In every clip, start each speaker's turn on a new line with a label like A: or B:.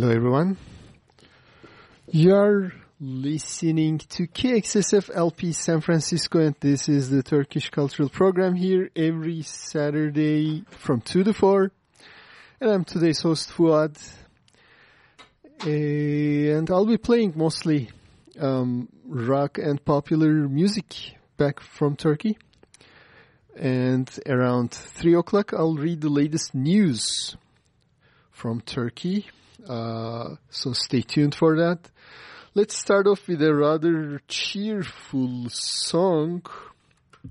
A: Hello, everyone. You're listening to KXSF LP San Francisco, and this is the Turkish Cultural Program here every Saturday from 2 to 4. And I'm today's host, Fuad. And I'll be playing mostly um, rock and popular music back from Turkey. And around 3 o'clock, I'll read the latest news from Turkey uh, so stay tuned for that. Let's start off with a rather cheerful song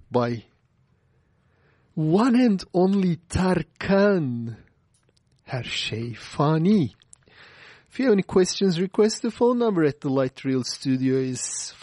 A: by one and only Tarkan. Her şey fani. If you have any questions, request the phone number at the Light Real Studio is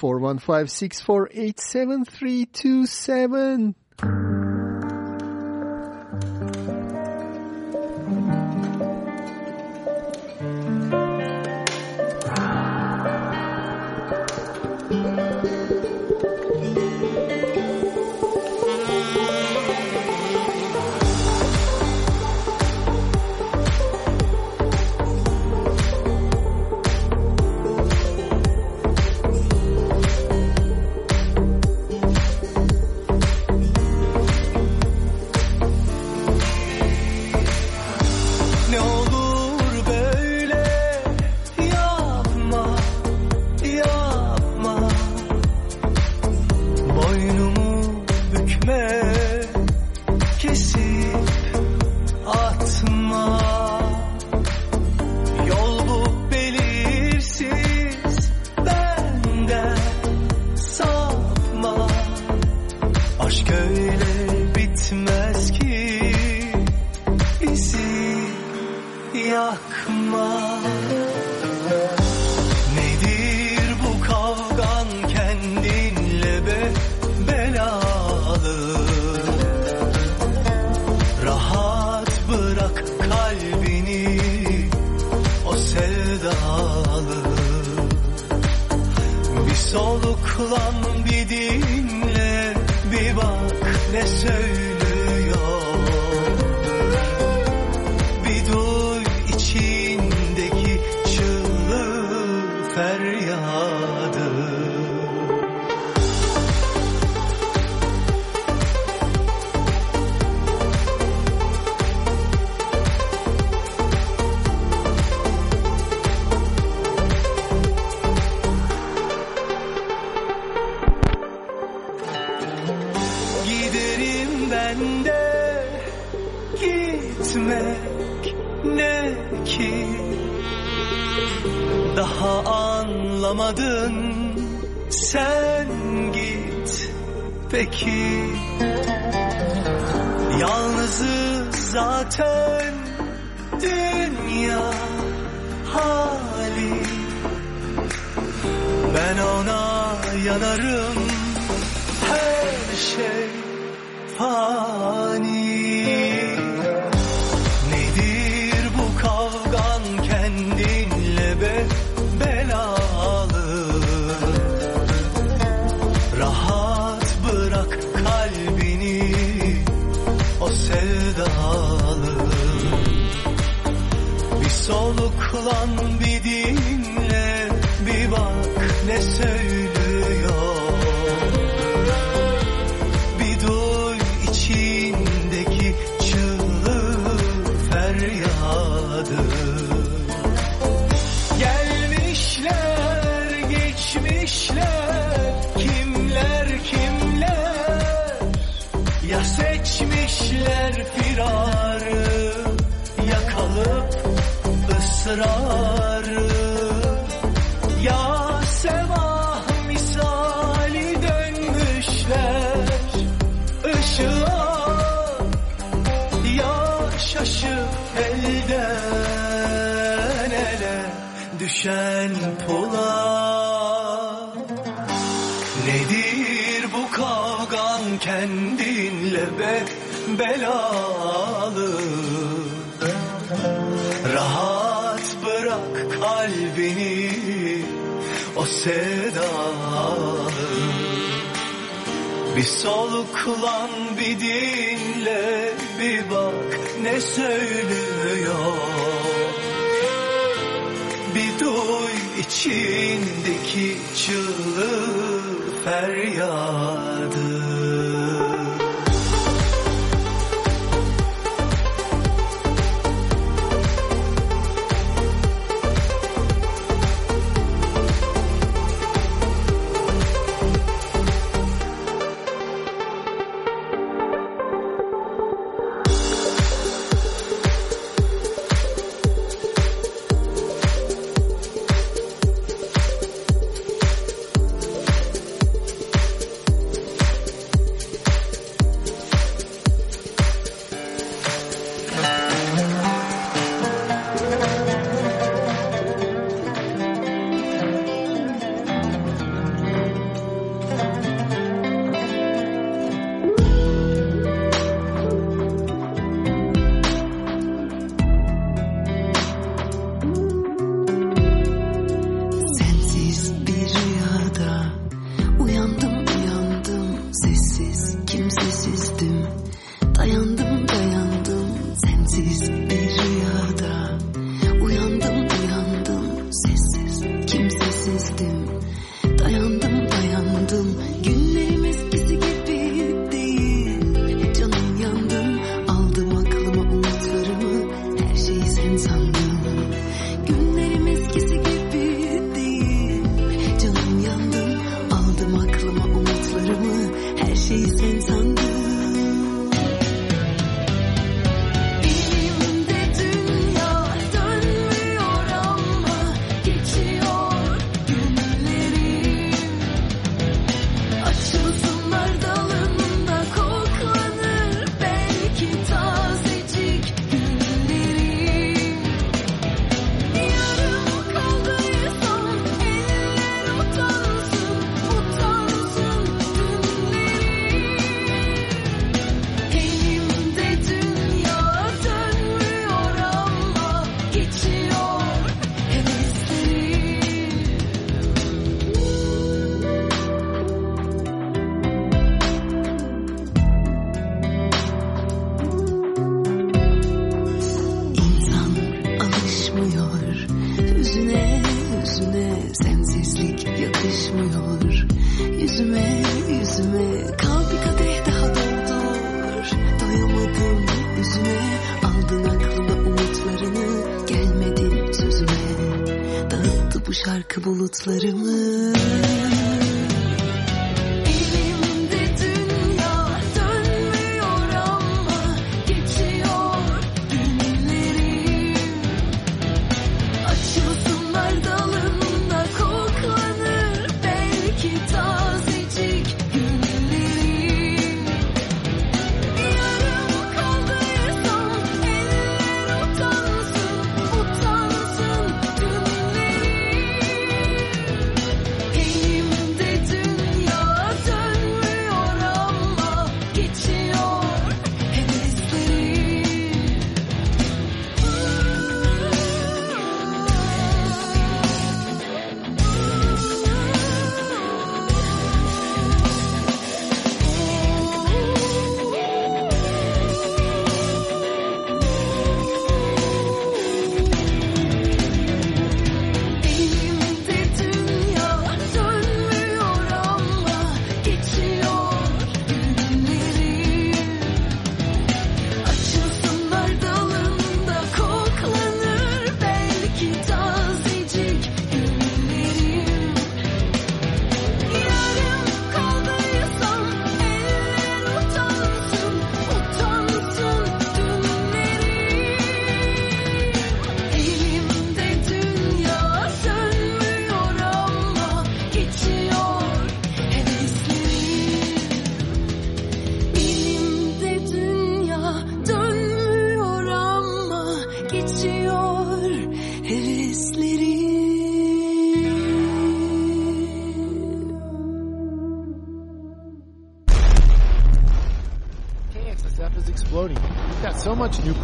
A: ki Yalnızı zaten dünya hali. Ben ona yanarım her şey fani. gurbet belalı. Rahat bırak kalbini o sedalı. Bir soluklan bir dinle bir bak ne söylüyor. Bir
B: duy içindeki çığlığı
C: feryat.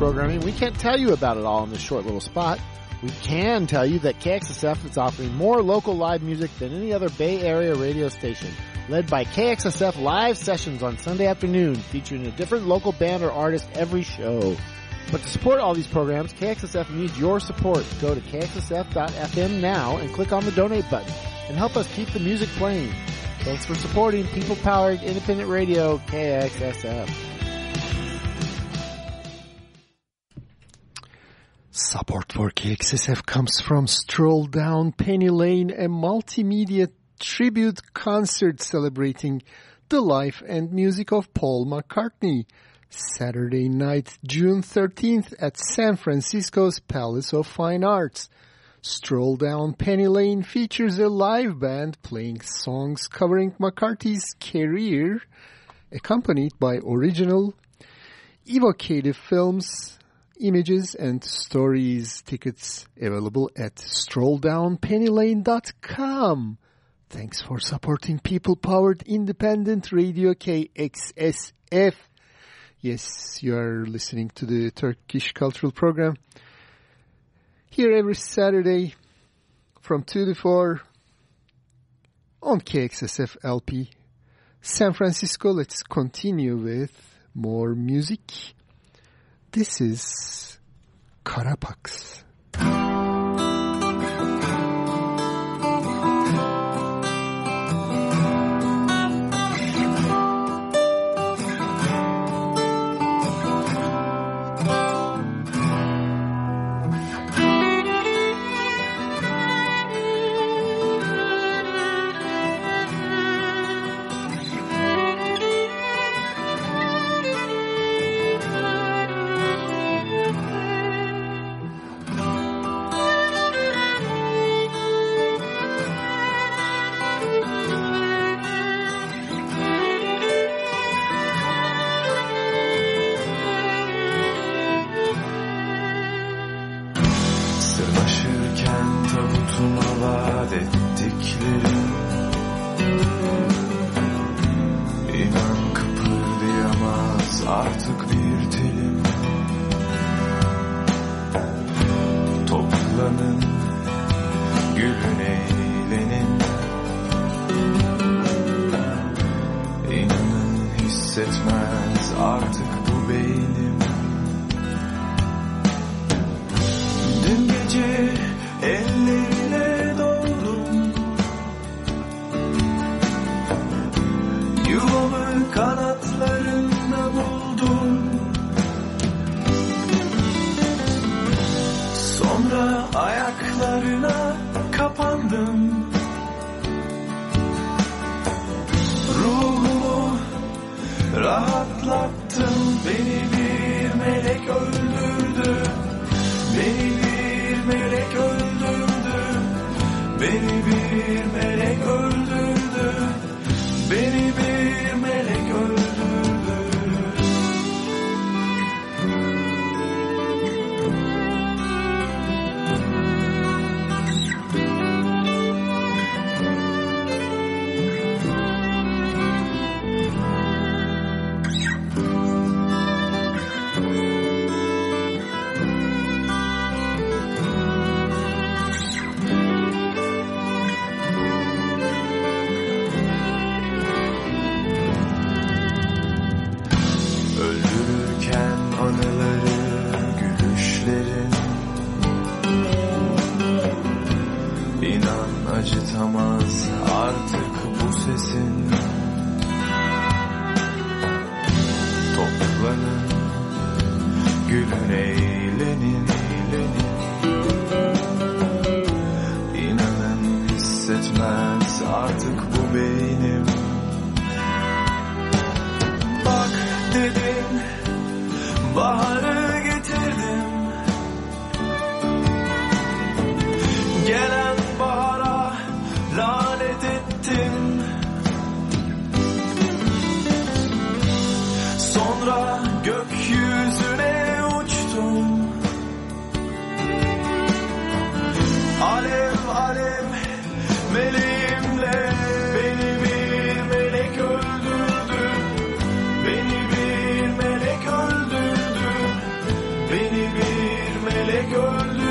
C: Programming. We can't tell you about it all in this short little spot. We can tell you that KXSF is offering more local live music than any other Bay Area radio station. Led by KXSF live sessions on Sunday afternoon featuring a different local band or artist every show.
D: But to support all these programs, KXSF needs your support. Go to kxsf.fm now and click on the donate button and help us keep the music playing. Thanks for supporting people-powered independent radio, KXSF.
E: For KXSF comes from Stroll Down Penny Lane, a multimedia tribute concert celebrating the life and music of Paul McCartney. Saturday night, June 13th at San Francisco's Palace of Fine Arts. Stroll Down Penny Lane features a live band playing songs covering McCartney's career, accompanied by original, evocative films, images, and stories. Tickets available at strolldownpennylane.com. Thanks for supporting people-powered independent radio KXSF. Yes, you are listening to the Turkish Cultural Program. Here every Saturday from 2 to 4 on KXSF LP San Francisco. Let's continue with more music. This is
F: Karapaks. Melek öldürdü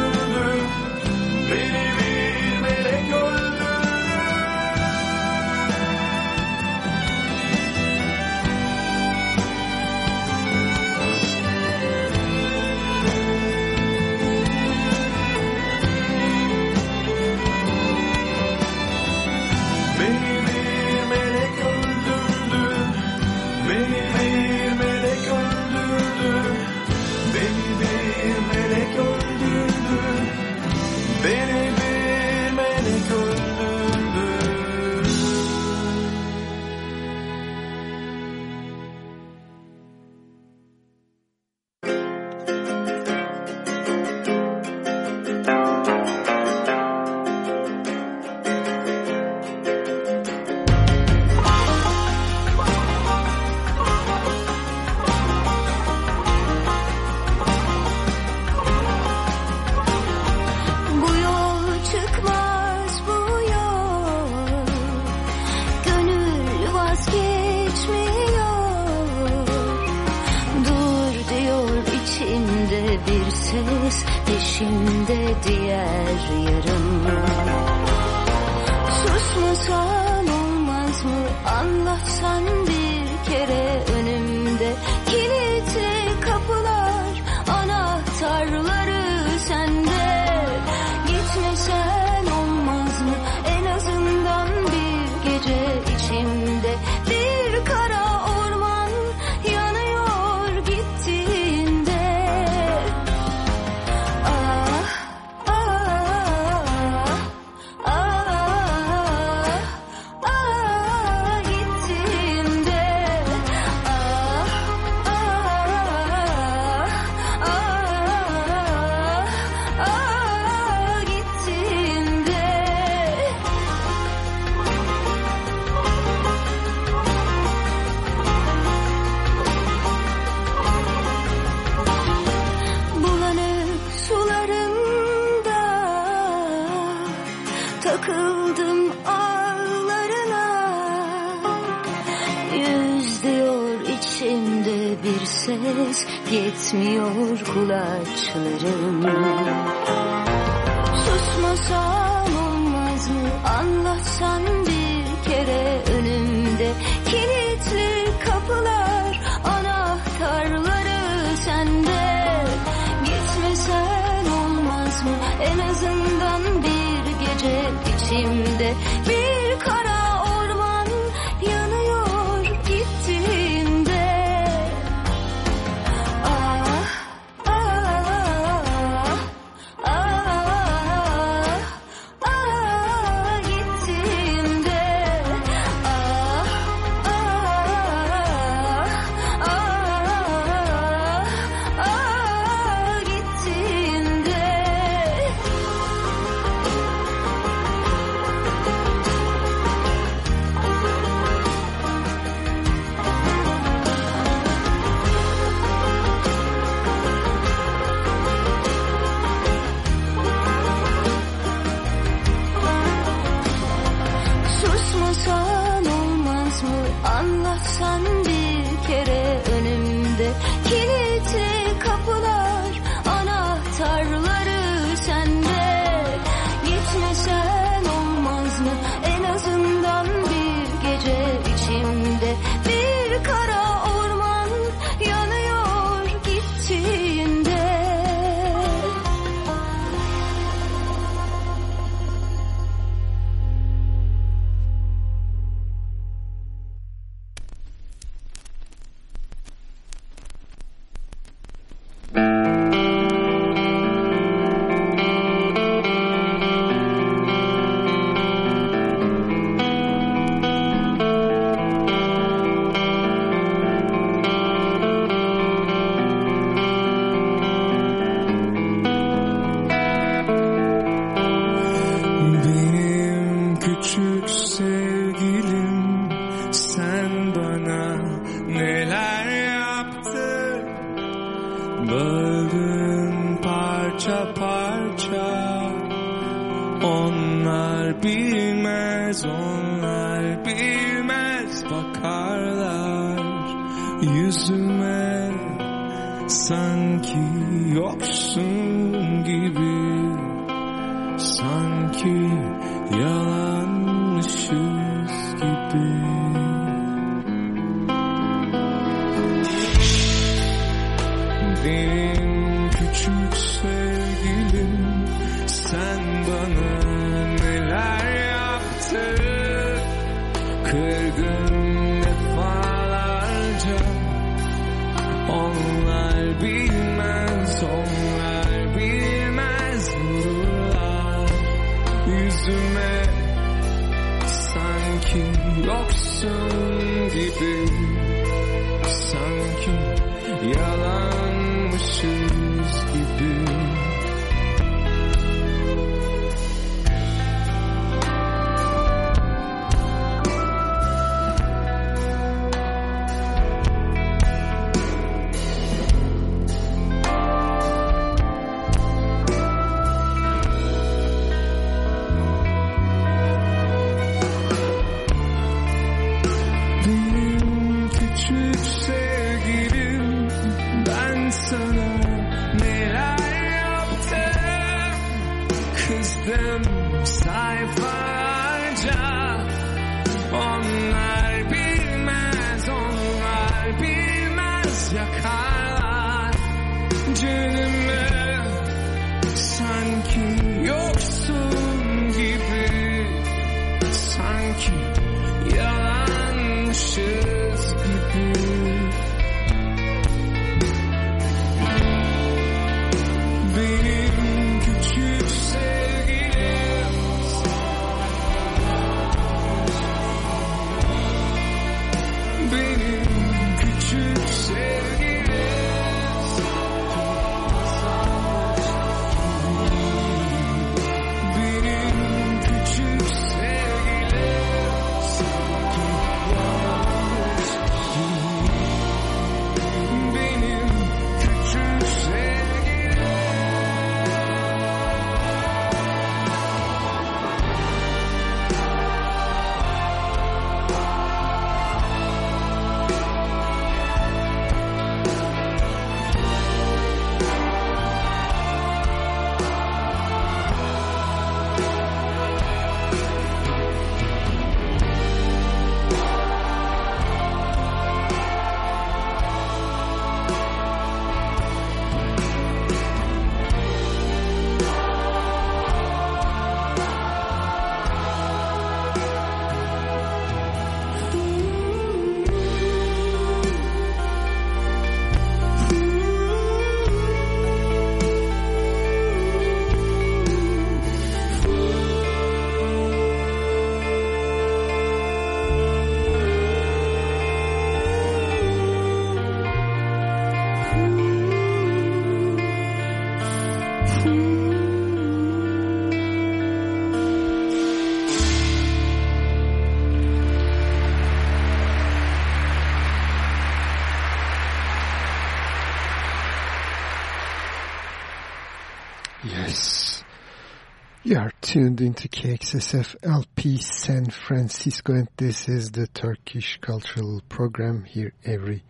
E: tuned into KXSF LP San Francisco and this is the Turkish Cultural Program here every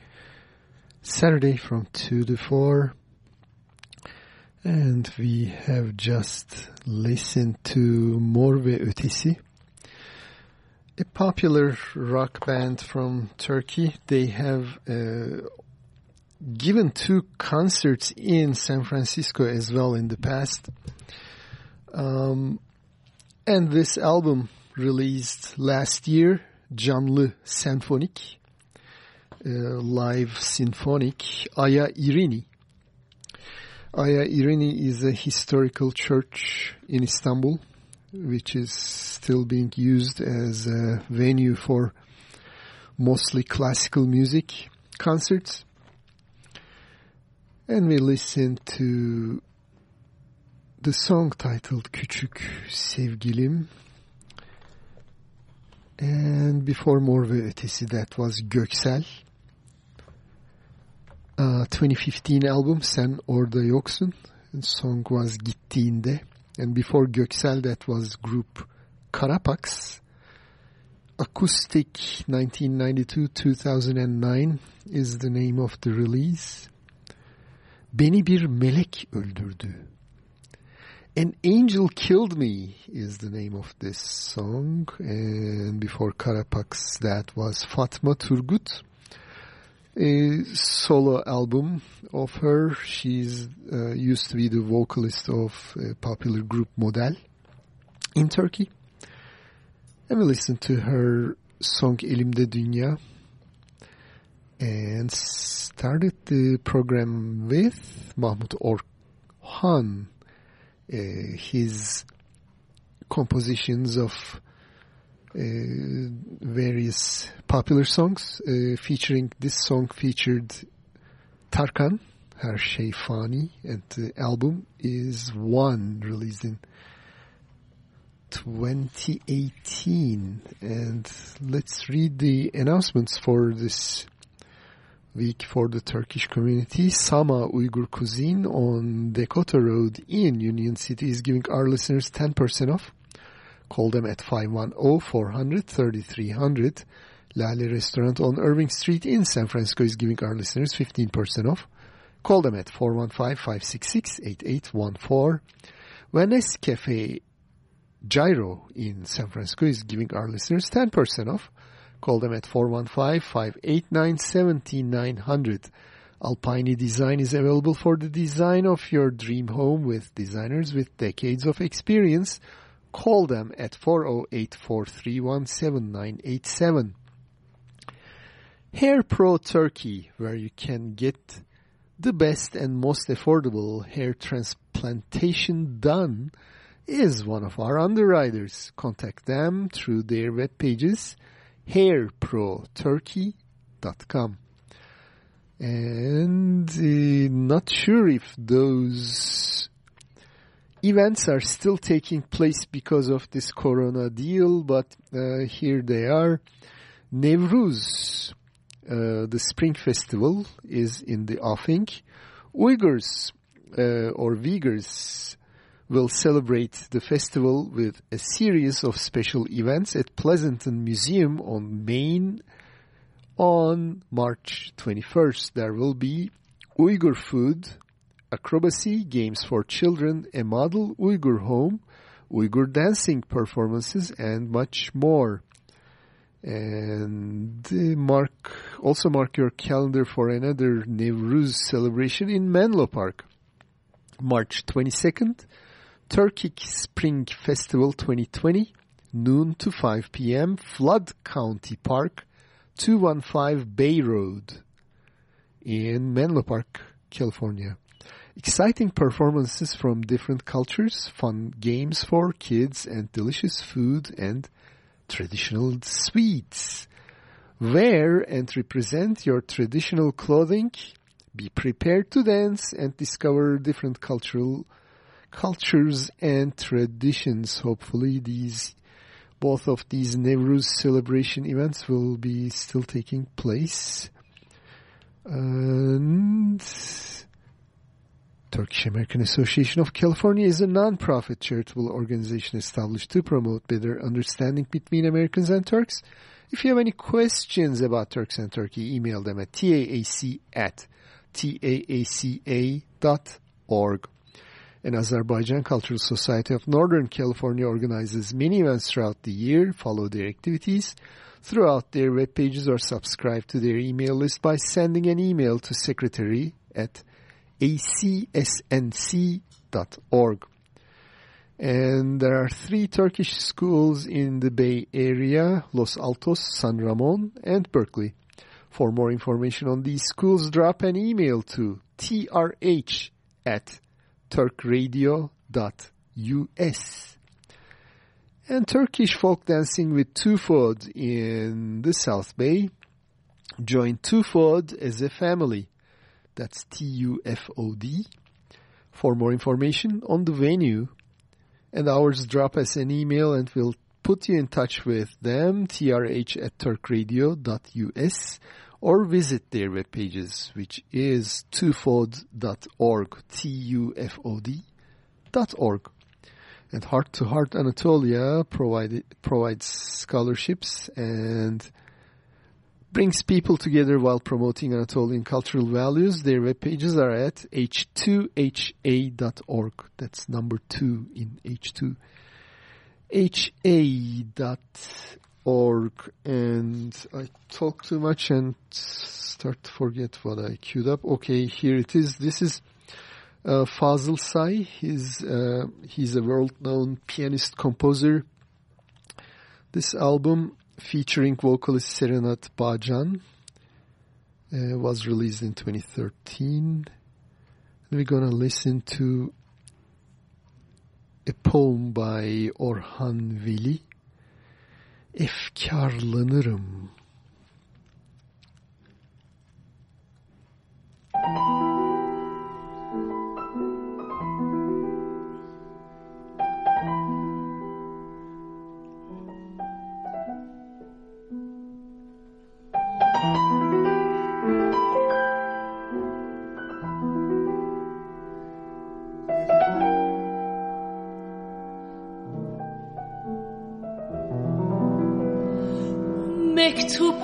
E: Saturday from 2 to 4. And we have just listened to Mor ve Ötesi, a popular rock band from Turkey. They have uh, given two concerts in San Francisco as well in the past. Um, and this album released last year, Canlı Senfonik, uh, live symphonic, Aya Irini. Aya Irini is a historical church in Istanbul, which is still being used as a venue for mostly classical music concerts. And we listen to the song titled Küçük Sevgilim. And before Mor ve Ötesi that was Göksel. Uh, 2015 album Sen Orada Yoksun. Song was Gittiğinde. And before Göksel that was group Karapaks. Acoustic 1992-2009 is the name of the release. Beni bir melek öldürdü. An Angel Killed Me is the name of this song. And before Karapaks, that was Fatma Turgut. A solo album of her. She's uh, used to be the vocalist of a popular group Model in Turkey. And we listened to her song Elimde Dünya. and started the program with Mahmut Orhan, his compositions of uh, various popular songs, uh, featuring this song featured Tarkan, Her and the album is One, released in 2018. And let's read the announcements for this week for the Turkish community. Sama Uyghur Cuisine on Dakota Road in Union City is giving our listeners 10% off. Call them at 510-400-3300. Lale Restaurant on Irving Street in San Francisco is giving our listeners 15% off. Call them at 415-566-8814. Venice Cafe Gyro in San Francisco is giving our listeners 10% off. Call them at 415-589-7900. Alpine Design is available for the design of your dream home with designers with decades of experience. Call them at 408-431-7987. Hair Pro Turkey, where you can get the best and most affordable hair transplantation done, is one of our underwriters. Contact them through their web pages, hairproturkey.com. And uh, not sure if those events are still taking place because of this corona deal, but uh, here they are. Nevruz, uh, the spring festival, is in the offing. Uyghurs uh, or Uyghurs will celebrate the festival with a series of special events at Pleasanton Museum on Main on March 21st. There will be Uyghur food, acrobacy, games for children, a model Uyghur home, Uyghur dancing performances, and much more. And uh, mark also mark your calendar for another Nevruz celebration in Menlo Park. March 22nd, Turkic Spring Festival 2020, noon to 5 p.m., Flood County Park, 215 Bay Road in Menlo Park, California. Exciting performances from different cultures, fun games for kids, and delicious food and traditional sweets. Wear and represent your traditional clothing. Be prepared to dance and discover different cultural cultures and traditions. Hopefully these both of these Nevruz celebration events will be still taking place. And Turkish American Association of California is a non-profit charitable organization established to promote better understanding between Americans and Turks. If you have any questions about Turks and Turkey, email them at taac at taaca.org. An Azerbaijan Cultural Society of Northern California organizes many events throughout the year. Follow their activities throughout their web pages or subscribe to their email list by sending an email to secretary at acsnc.org. And there are three Turkish schools in the Bay Area, Los Altos, San Ramon, and Berkeley. For more information on these schools, drop an email to trh at turkradio.us. And Turkish folk dancing with Tufod in the South Bay. Join Tufod as a family. That's T-U-F-O-D. For more information on the venue and hours, drop us an email and we'll put you in touch with them, trh at turkradio.us, or visit their web pages, which is tufod.org, T-U-F-O-D dot org. And Heart to Heart Anatolia provide, provides scholarships and brings people together while promoting Anatolian cultural values. Their web pages are at h2ha.org. That's number two in h2. ha.org. And I talk too much and start to forget what I queued up. Okay, here it is. This is uh, Fazıl Say. He's, uh, he's a world-known pianist composer. This album featuring vocalist Serenad Bağcan uh, was released in 2013. And we're gonna listen to a poem by Orhan Veli. Efkarlanırım.
G: Mektup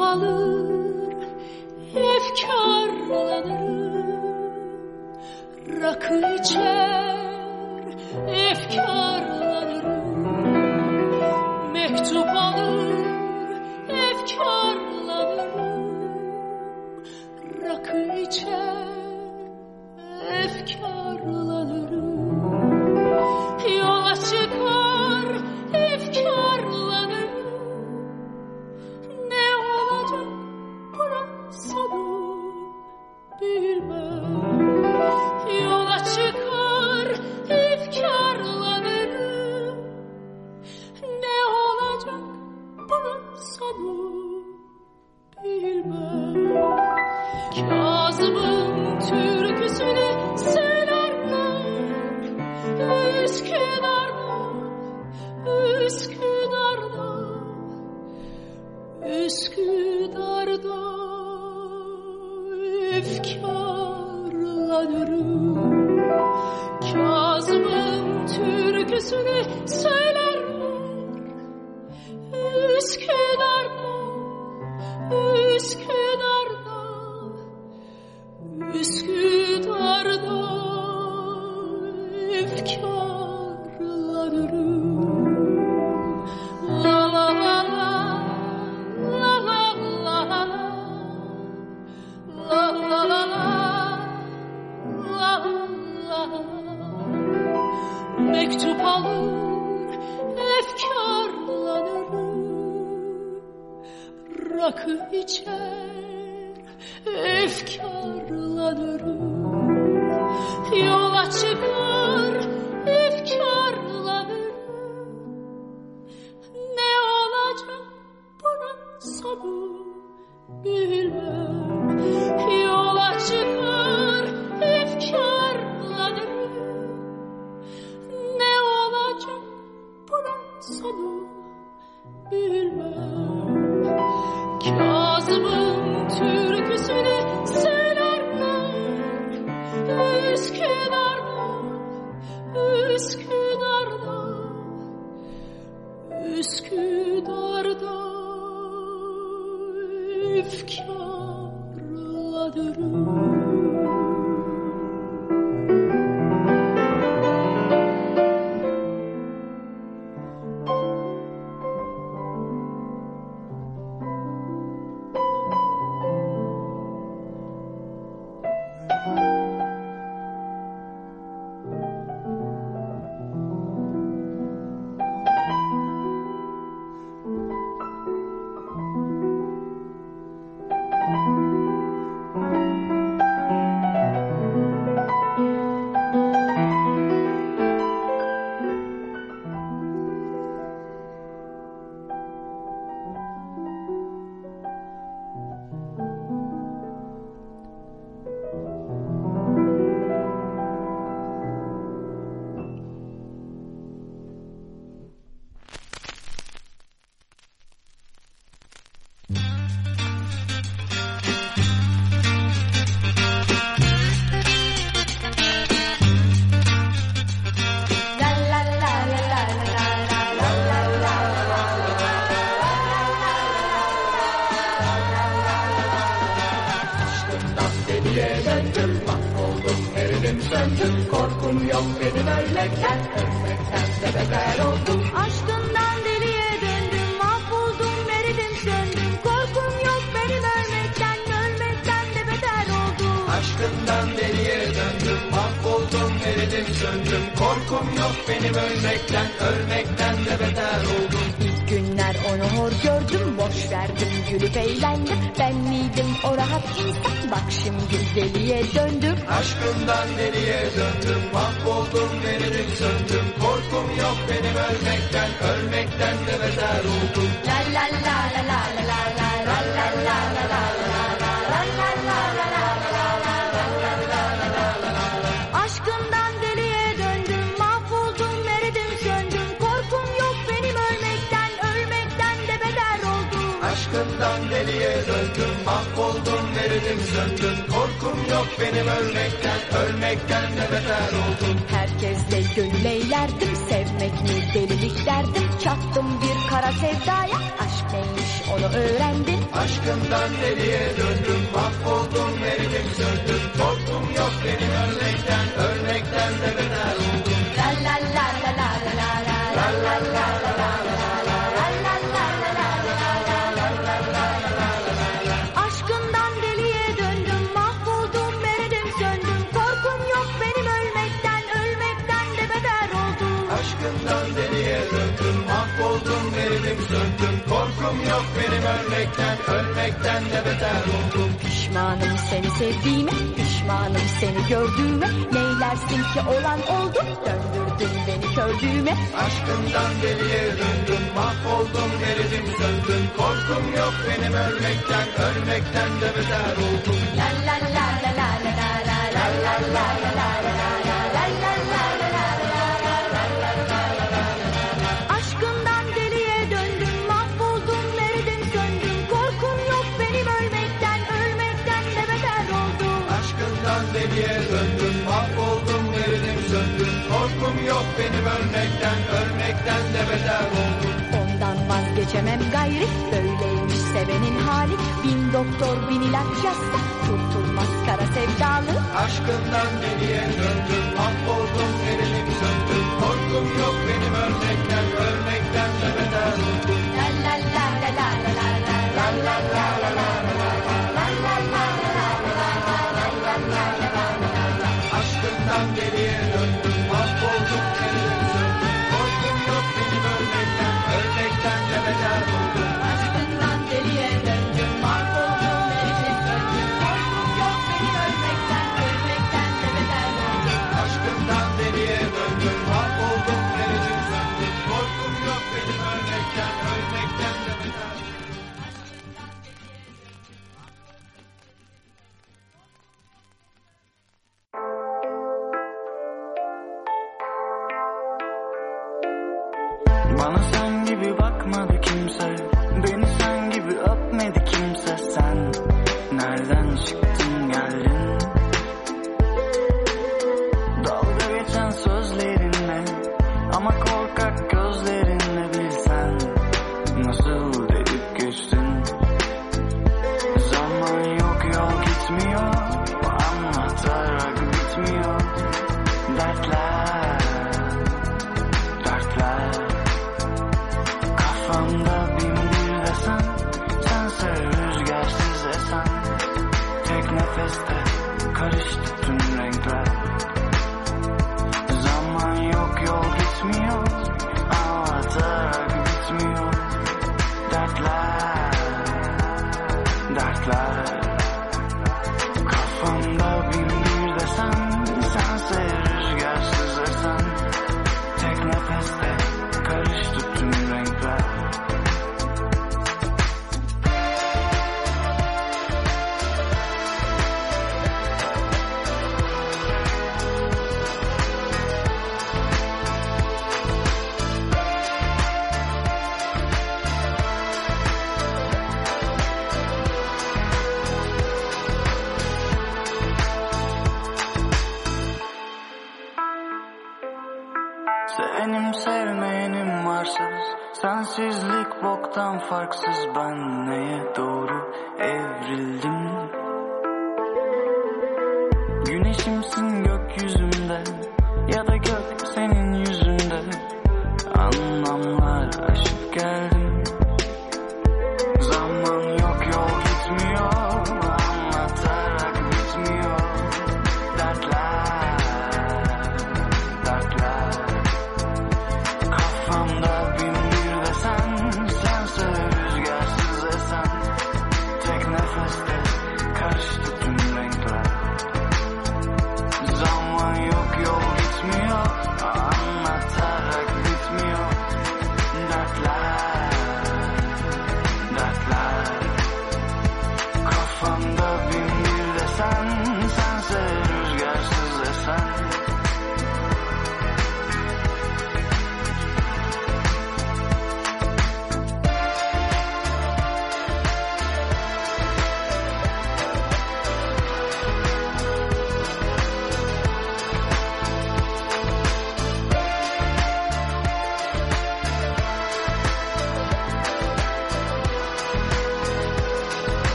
G: alır, efkarlanırım. Rakı içer,
B: Sunday,
H: Pişmanım seni sevdiğime Pişmanım seni gördüğüme Neylersin ki olan oldu Döndürdün beni kördüğüme
B: Aşkından deliye döndüm Mahvoldum eridim söndüm Korkum yok benim ölmekten Ölmekten de beter oldum
H: La la la la la la la la la la la la la Ölmekten, ölmekten de beter oldum. Ondan vazgeçemem gayri, böyleymiş sevenin hali. Bin doktor, bin ilaç yazsa, kurtulmaz kara sevdalı.
B: Aşkından geriye döndüm, mahvoldum, erilim söndüm. Korkum yok benim ölmekten, ölmekten de beter oldum.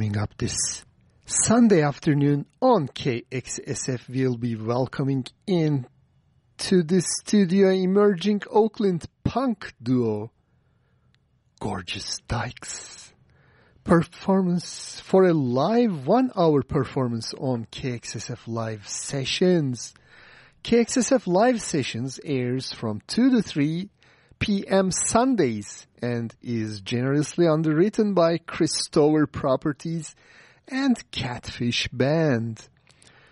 E: Coming up this Sunday afternoon on KXSF, we'll be welcoming in to the studio emerging Oakland punk duo, Gorgeous Dykes. Performance for a live one hour performance on KXSF Live Sessions. KXSF Live Sessions airs from 2 to 3 p.m. Sundays and is generously underwritten by Christover Properties and Catfish Band.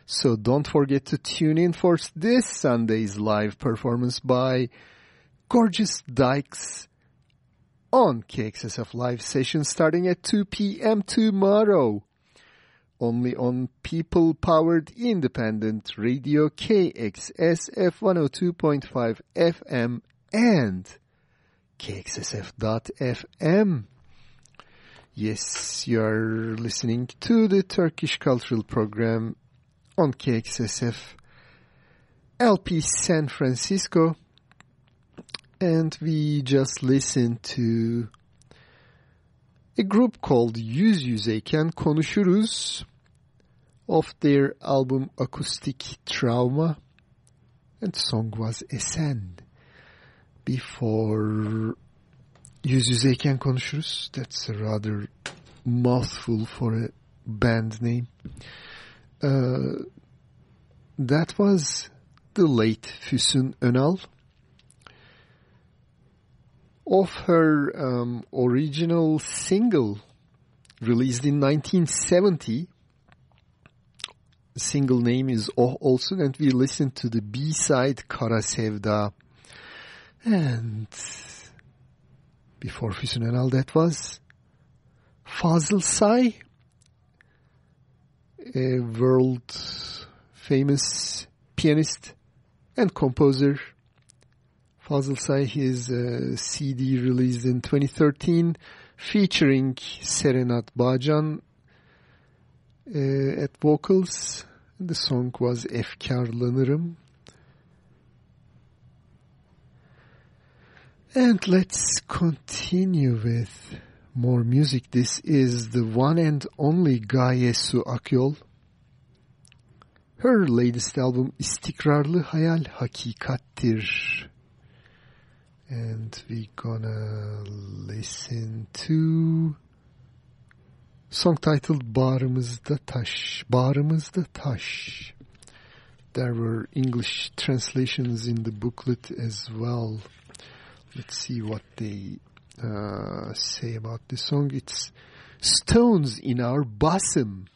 E: So don't forget to tune in for this Sunday's live performance by Gorgeous Dykes on KXSF live session starting at 2 p.m. tomorrow. Only on people powered independent radio KXSF 102.5 FM and KXSF.FM. Yes, you are listening to the Turkish Cultural Program on KXSF LP San Francisco. And we just listened to a group called Yüz Yüzeyken Konuşuruz of their album Acoustic Trauma. And the song was Esen. Before Yüz Yüzeyken Konuşuruz, that's a rather mouthful for a band name. Uh, that was the late Füsun Önal. Of her um, original single released in 1970, single name is Oh Olsun and we listened to the B-side Kara Sevda. And before Füsun Önal that was Fazıl Say a world famous pianist and composer. Fazıl Say, his uh, CD released in 2013 featuring Serenad Bağcan uh, at vocals. The song was Efkarlanırım. And let's continue with more music. This is the one and only Gaye Su Akyol. Her latest album İstikrarlı Hayal Hakikattir. And we're gonna listen to song titled Bağrımızda Taş. Bağrımızda Taş. There were English translations in the booklet as well. Let's see what they uh, say about this song. It's Stones in Our Bosom.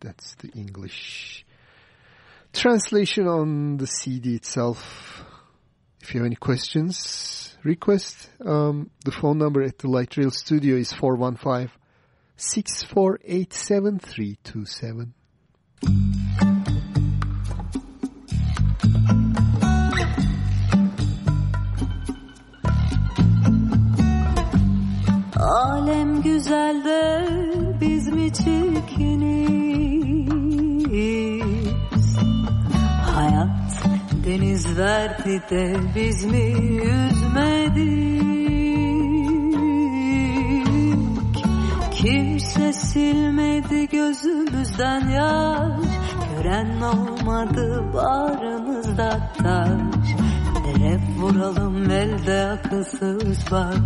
E: That's the English translation on the CD itself. If you have any questions, request, um, the phone number at the Light Rail Studio is 415 648 7327.
I: güzel de biz mi çirkiniz? Hayat deniz verdi de biz mi yüzmedik? Kimse silmedi gözümüzden yaş Gören olmadı bağrımızda taş Dere vuralım elde akılsız baş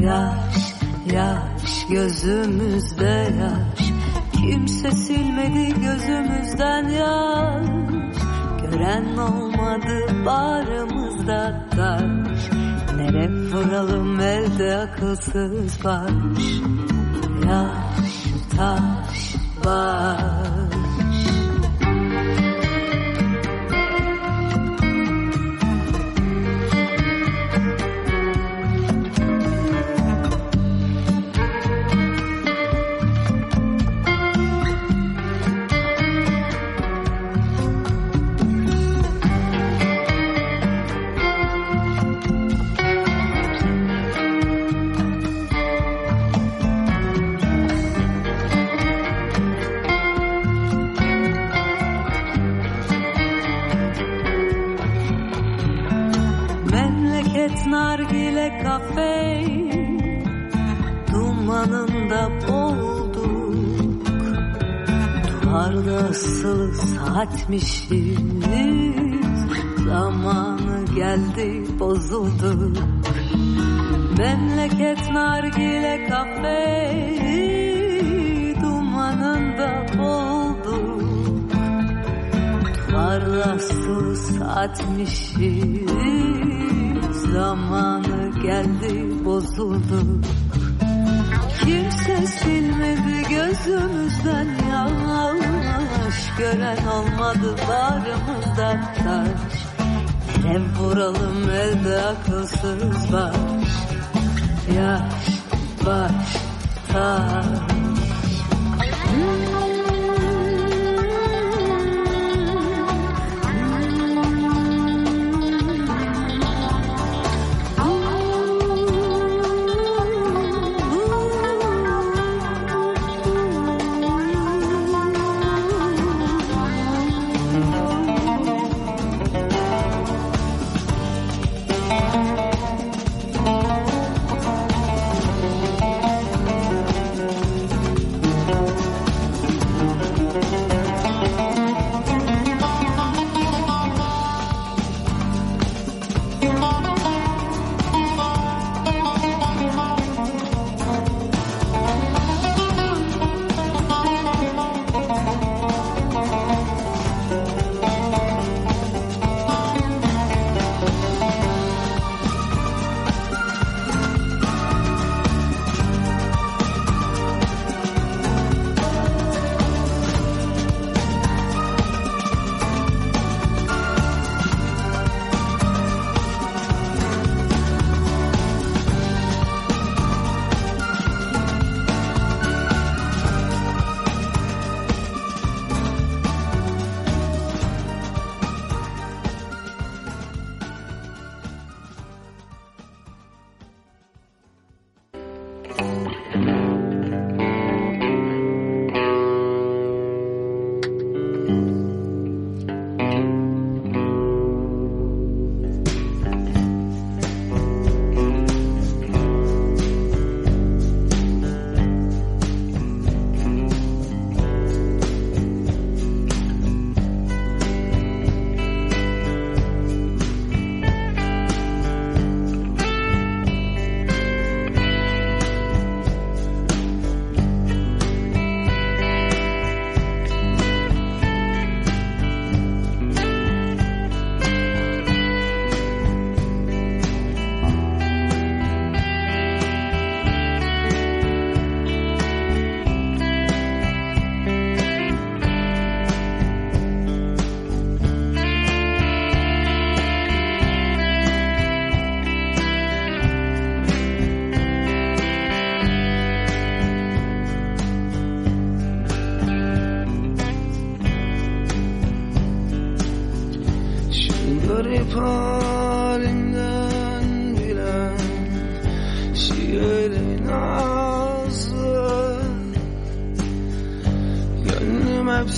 I: Yaş, yaş, gözümüzde yaş. Kimse silmedi gözümüzden yaş. Gören olmadı bağrımızda taş. Nere vuralım elde akılsız baş. Yaş, taş, baş gitmişiz Zamanı geldi bozuldu. Memleket nargile kafe Dumanında boğuldu Varla su satmışız Gören olmadı bağrımızda taş. Ev vuralım elde akılsız baş. Yaş
J: Sırf halinden bilen şiirin ağzı Gönlüm hep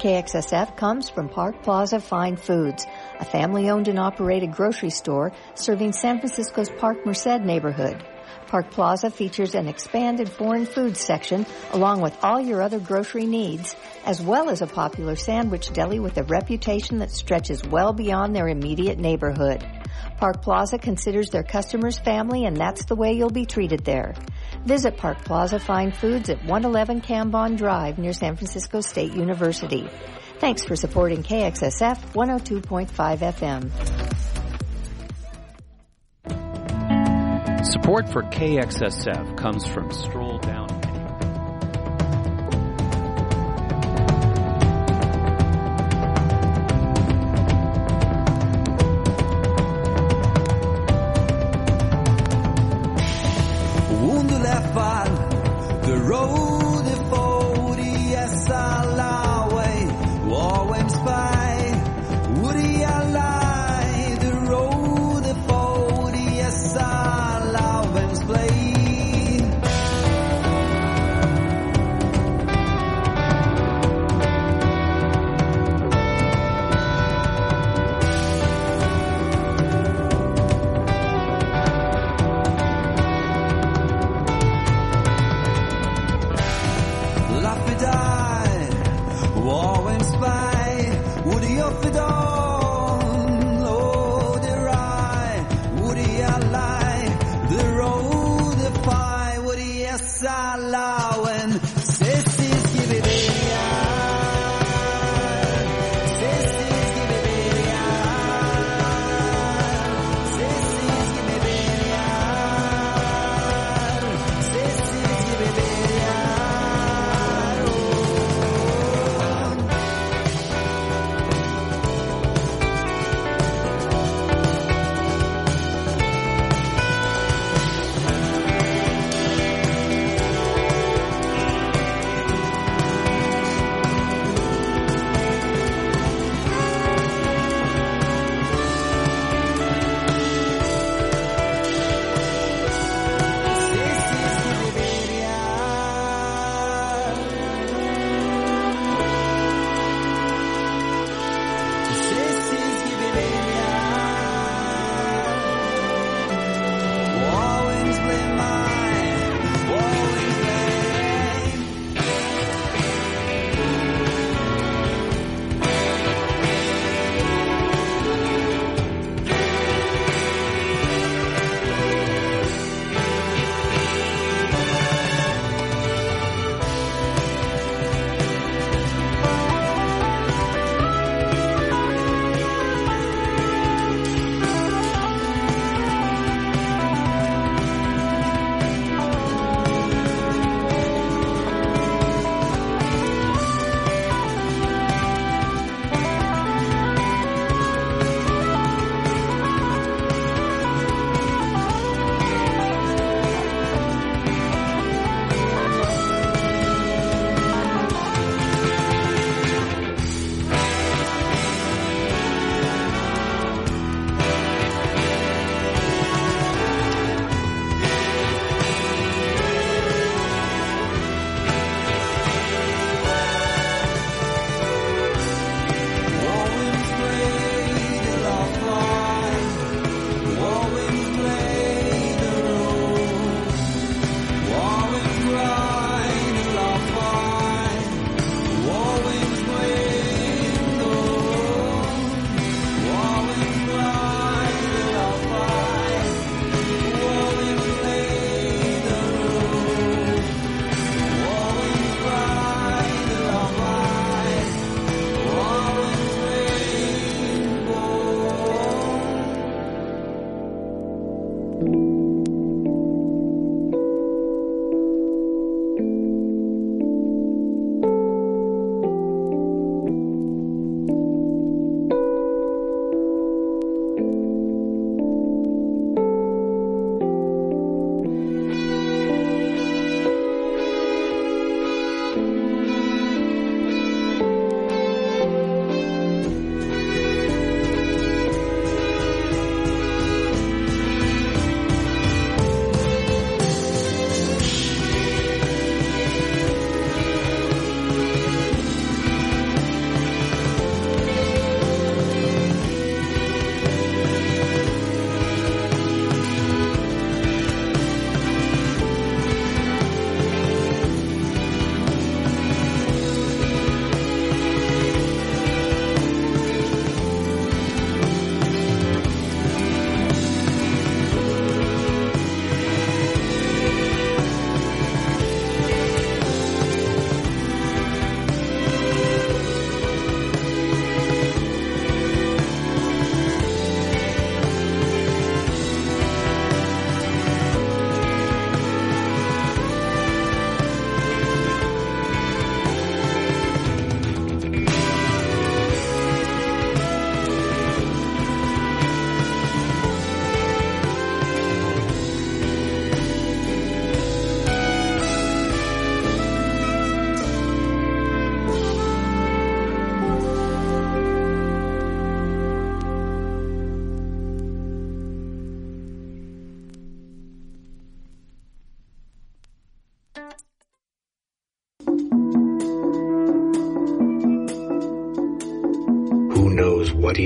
K: KXSF comes from Park Plaza Fine Foods, a family-owned and operated grocery store serving San Francisco's Park Merced neighborhood. Park Plaza features an expanded foreign foods section along with all your other grocery needs, as well as a popular sandwich deli with a reputation that stretches well beyond their immediate neighborhood. Park Plaza considers their customers family and that's the way you'll be treated there. Visit Park Plaza Fine Foods at 111 Cambon Drive near San Francisco State University. Thanks for supporting KXSF 102.5 FM.
L: Support for KXSF comes from Stroll Down
B: On the road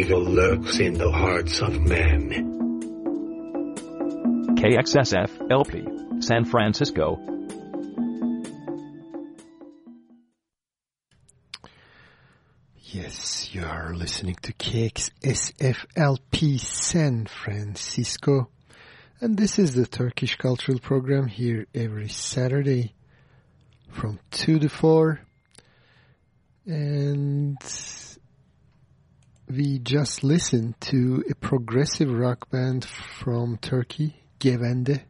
M: evil lurks in the hearts of men.
N: KXSF LP, San Francisco.
E: Yes, you are listening to KXSFLP San Francisco. And this is the Turkish Cultural Program here every Saturday from 2 to 4. And we just listened to a progressive rock band from Turkey, Gevende.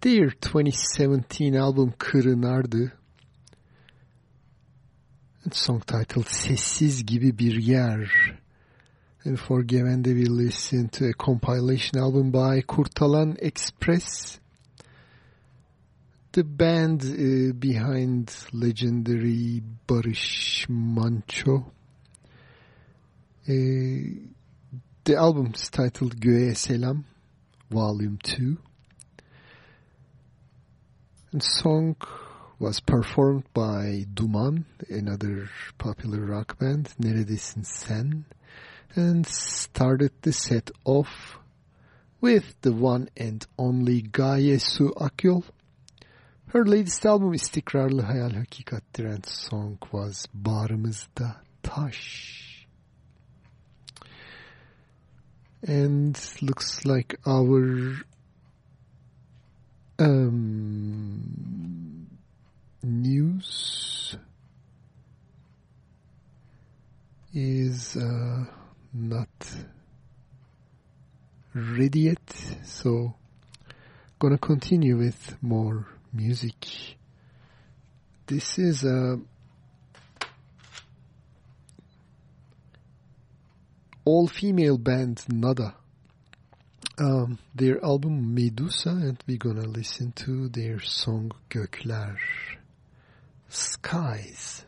E: Their 2017 album Kırınardı and song titled Sessiz Gibi Bir Yer. And for Gevende we listened to a compilation album by Kurtalan Ekspres. The band uh, behind legendary Barış Manço. The album is titled Göğe Selam, Volume 2. And song was performed by Duman, another popular rock band, Neredesin Sen, and started the set off with the one and only Gaye Su Akyol. Her latest album İstikrarlı Hayal Hakikattir and song was Bağrımızda Taş. And looks like our um, news is uh, not ready yet, so gonna continue with more music. This is a all-female band Nada. Um, their album Medusa, and we're gonna listen to their song Gökler. Skies.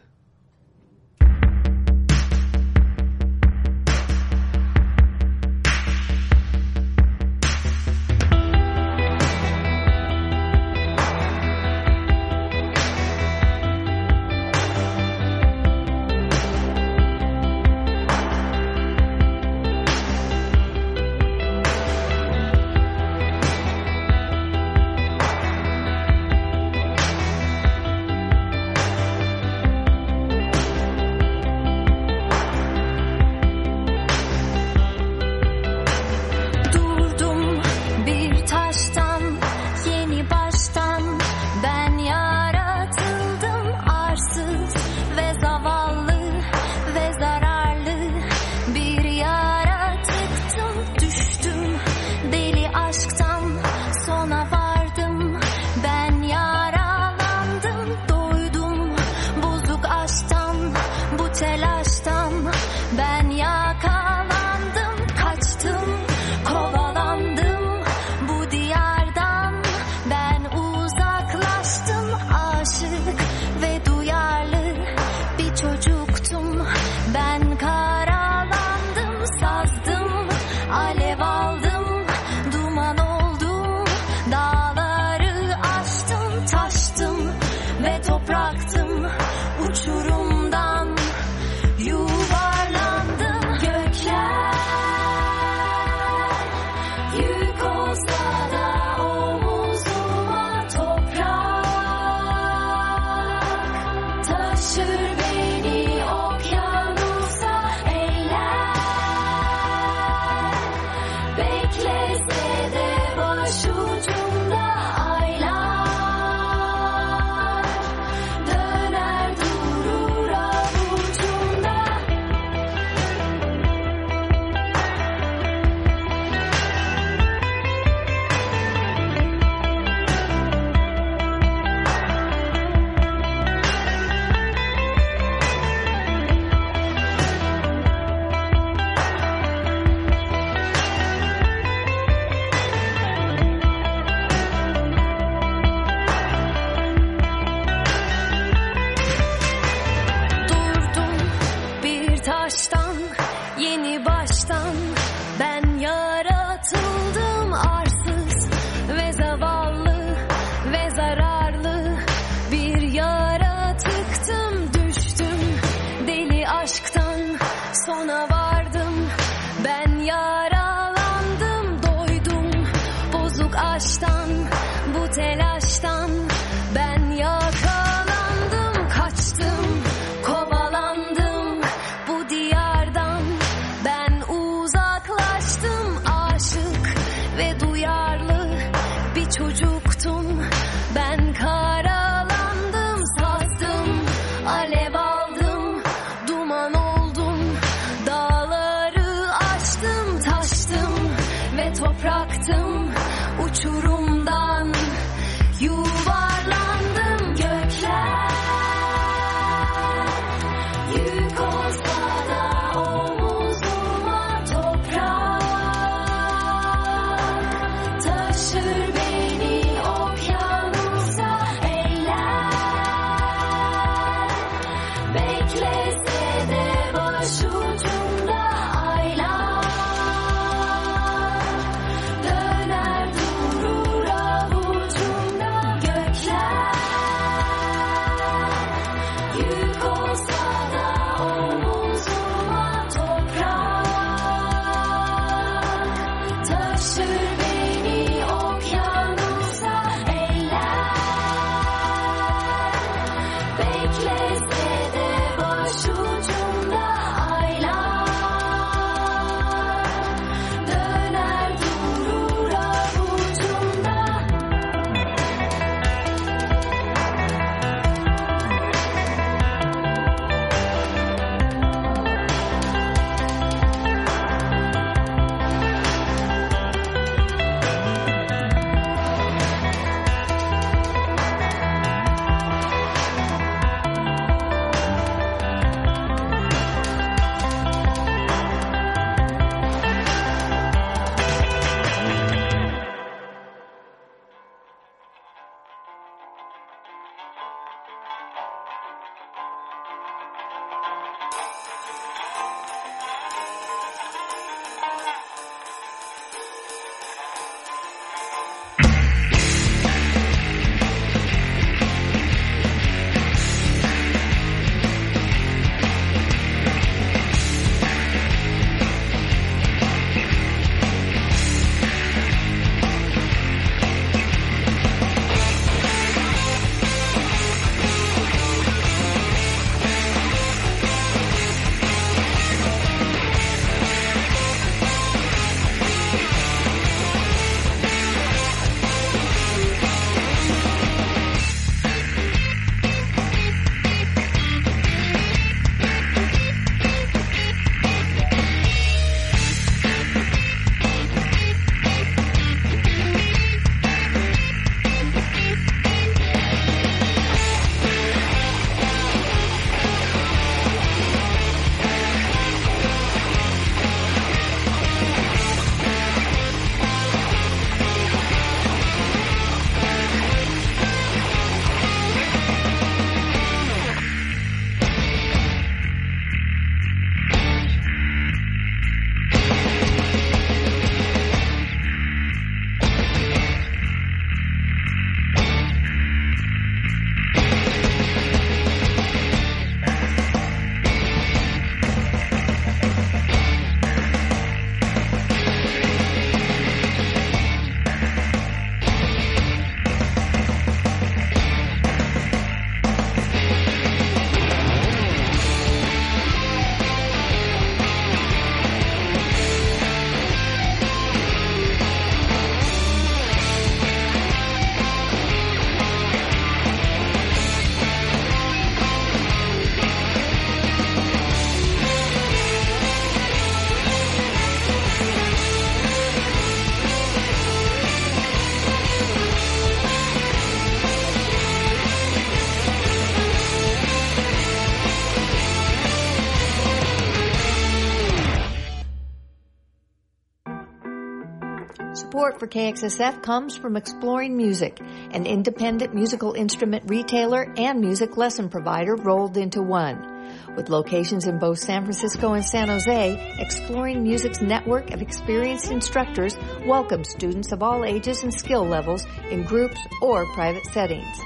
K: Support for KXSF comes from Exploring Music, an independent musical instrument retailer and music lesson provider rolled into one. With locations in both San Francisco and San Jose, Exploring Music's network of experienced instructors welcomes students of all ages and skill levels in groups or private settings.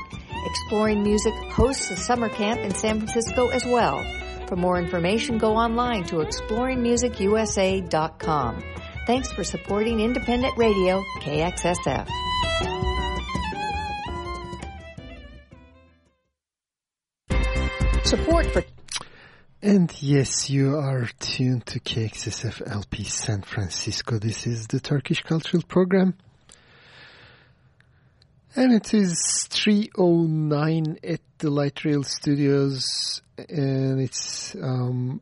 K: Exploring Music hosts a summer camp in San Francisco as well. For more information, go online to exploringmusicusa.com. Thanks for supporting independent radio, KXSF. Support for
E: And yes, you are tuned to KXSF LP San Francisco. This is the Turkish Cultural Program. And it is 3.09 at the Light Rail Studios. And it's um,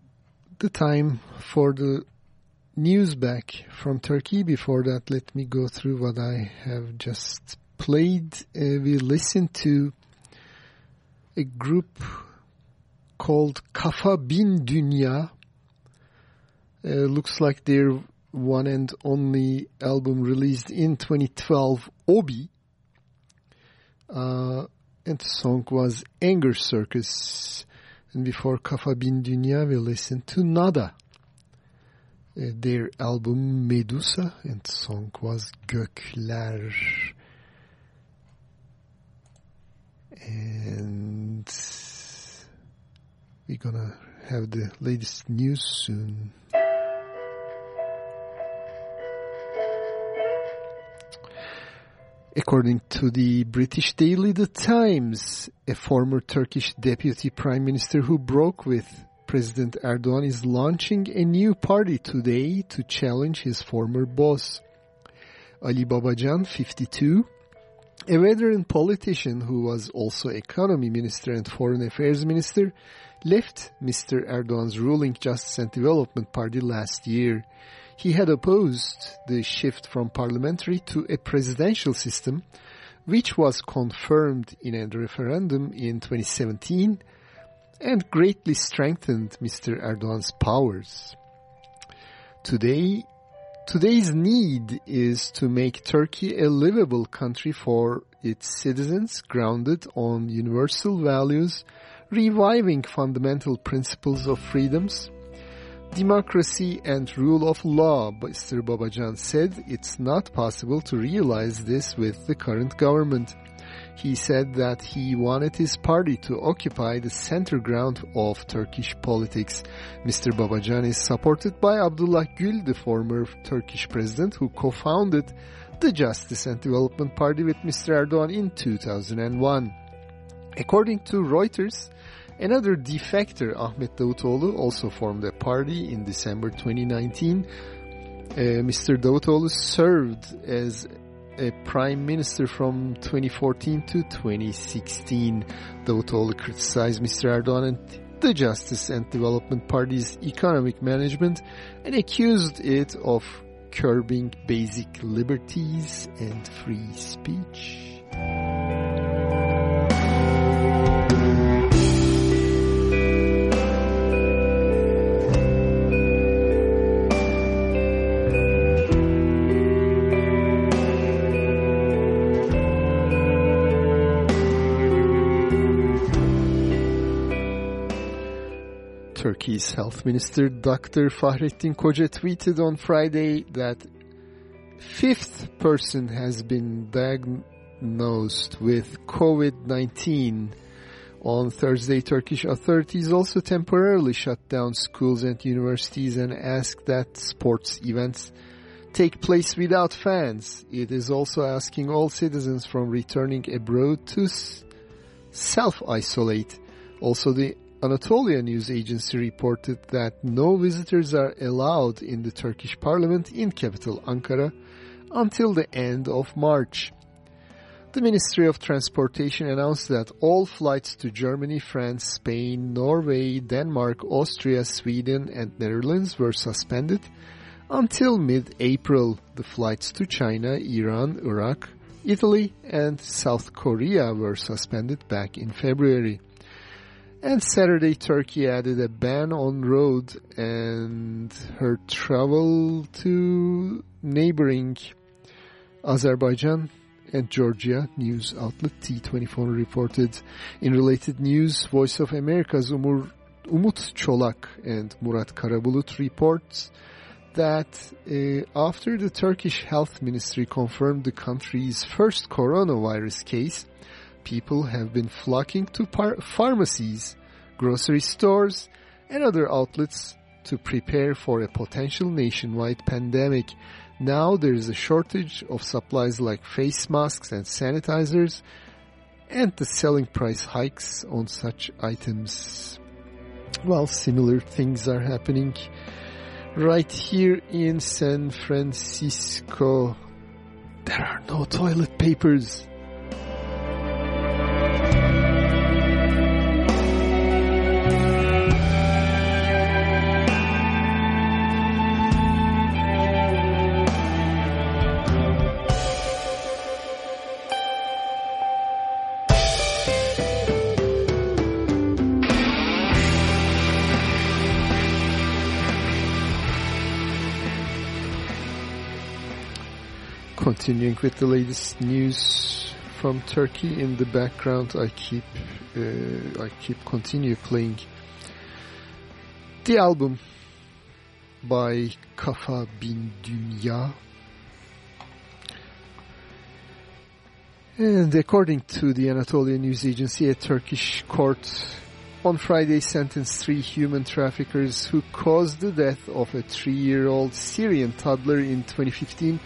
E: the time for the news back from Turkey. Before that, let me go through what I have just played. Uh, we listened to a group called Kafa Bin Dünya. Uh, looks like their one and only album released in 2012, Obi. Uh, and the song was Anger Circus. And before Kafa Bin Dünya, we listened to Nada. Uh, their album Medusa and song was Gökler. And we're gonna have the latest news soon. According to the British daily The Times, a former Turkish deputy prime minister who broke with President Erdogan is launching a new party today to challenge his former boss. Ali Babacan, 52, a veteran politician who was also economy minister and foreign affairs minister, left Mr. Erdogan's ruling Justice and Development Party last year. He had opposed the shift from parliamentary to a presidential system, which was confirmed in a referendum in 2017 and greatly strengthened Mr. Erdogan's powers. Today, today's need is to make Turkey a livable country for its citizens grounded on universal values, reviving fundamental principles of freedoms, democracy and rule of law, Mr. Babacan said it's not possible to realize this with the current government. He said that he wanted his party to occupy the center ground of Turkish politics. Mr. Babacan is supported by Abdullah Gül, the former Turkish president who co-founded the Justice and Development Party with Mr. Erdogan in 2001. According to Reuters, Another defector, Ahmet Davutoğlu, also formed a party in December 2019. Uh, Mr. Davutoğlu served as a prime minister from 2014 to 2016. Davutoğlu criticized Mr. Erdogan and the Justice and Development Party's economic management and accused it of curbing basic liberties and free speech. Turkey's Health Minister Dr. Fahrettin Koca tweeted on Friday that fifth person has been diagnosed with COVID-19. On Thursday, Turkish authorities also temporarily shut down schools and universities and asked that sports events take place without fans. It is also asking all citizens from returning abroad to self-isolate. Also, the Anatolia news agency reported that no visitors are allowed in the Turkish parliament in capital Ankara until the end of March. The Ministry of Transportation announced that all flights to Germany, France, Spain, Norway, Denmark, Austria, Sweden and Netherlands were suspended until mid-April. The flights to China, Iran, Iraq, Italy and South Korea were suspended back in February. And Saturday, Turkey added a ban on road and her travel to neighboring Azerbaijan and Georgia news outlet T24 reported. In related news, Voice of America's Umur, Umut Çolak and Murat Karabulut reports that uh, after the Turkish Health Ministry confirmed the country's first coronavirus case, people have been flocking to pharmacies, grocery stores, and other outlets to prepare for a potential nationwide pandemic. Now there is a shortage of supplies like face masks and sanitizers, and the selling price hikes on such items. Well, similar things are happening right here in San Francisco. There are no toilet papers. Continuing with the latest news from Turkey in the background, I keep uh, I keep continue playing the album by Kafa Bin Dünya. And according to the Anatolia News Agency, a Turkish court on Friday sentenced three human traffickers who caused the death of a three-year-old Syrian toddler in 2015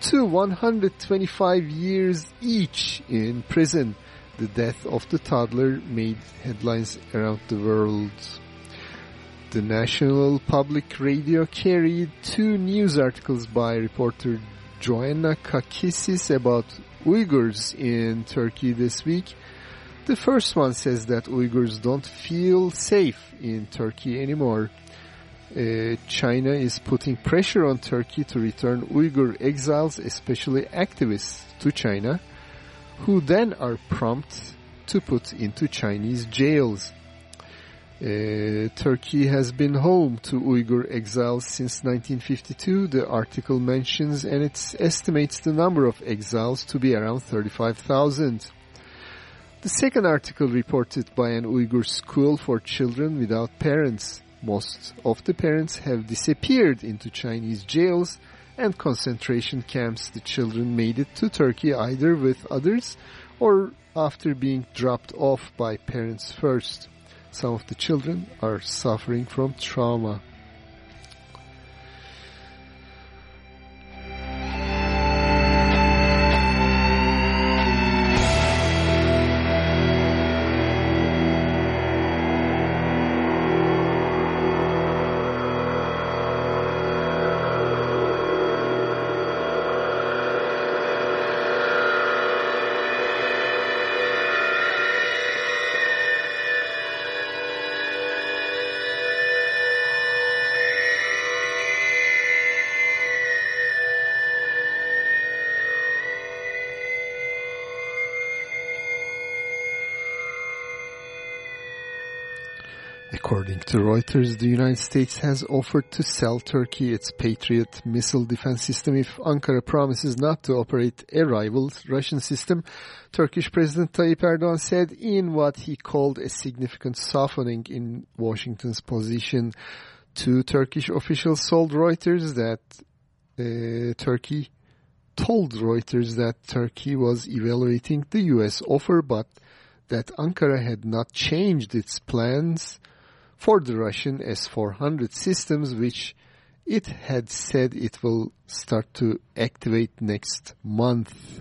E: to 125 years each in prison. The death of the toddler made headlines around the world. The National Public Radio carried two news articles by reporter Joanna Kakissis about Uyghurs in Turkey this week. The first one says that Uyghurs don't feel safe in Turkey anymore. Uh, China is putting pressure on Turkey to return Uyghur exiles, especially activists, to China, who then are prompt to put into Chinese jails. Uh, Turkey has been home to Uyghur exiles since 1952, the article mentions, and it estimates the number of exiles to be around 35,000. The second article reported by an Uyghur school for children without parents. Most of the parents have disappeared into Chinese jails and concentration camps. The children made it to Turkey either with others or after being dropped off by parents first. Some of the children are suffering from trauma. According to Reuters, the United States has offered to sell Turkey its Patriot missile defense system if Ankara promises not to operate a rival Russian system. Turkish President Tayyip Erdogan said in what he called a significant softening in Washington's position. Two Turkish officials told Reuters that uh, Turkey told Reuters that Turkey was evaluating the U.S. offer, but that Ankara had not changed its plans for the Russian S-400 systems, which it had said it will start to activate next month.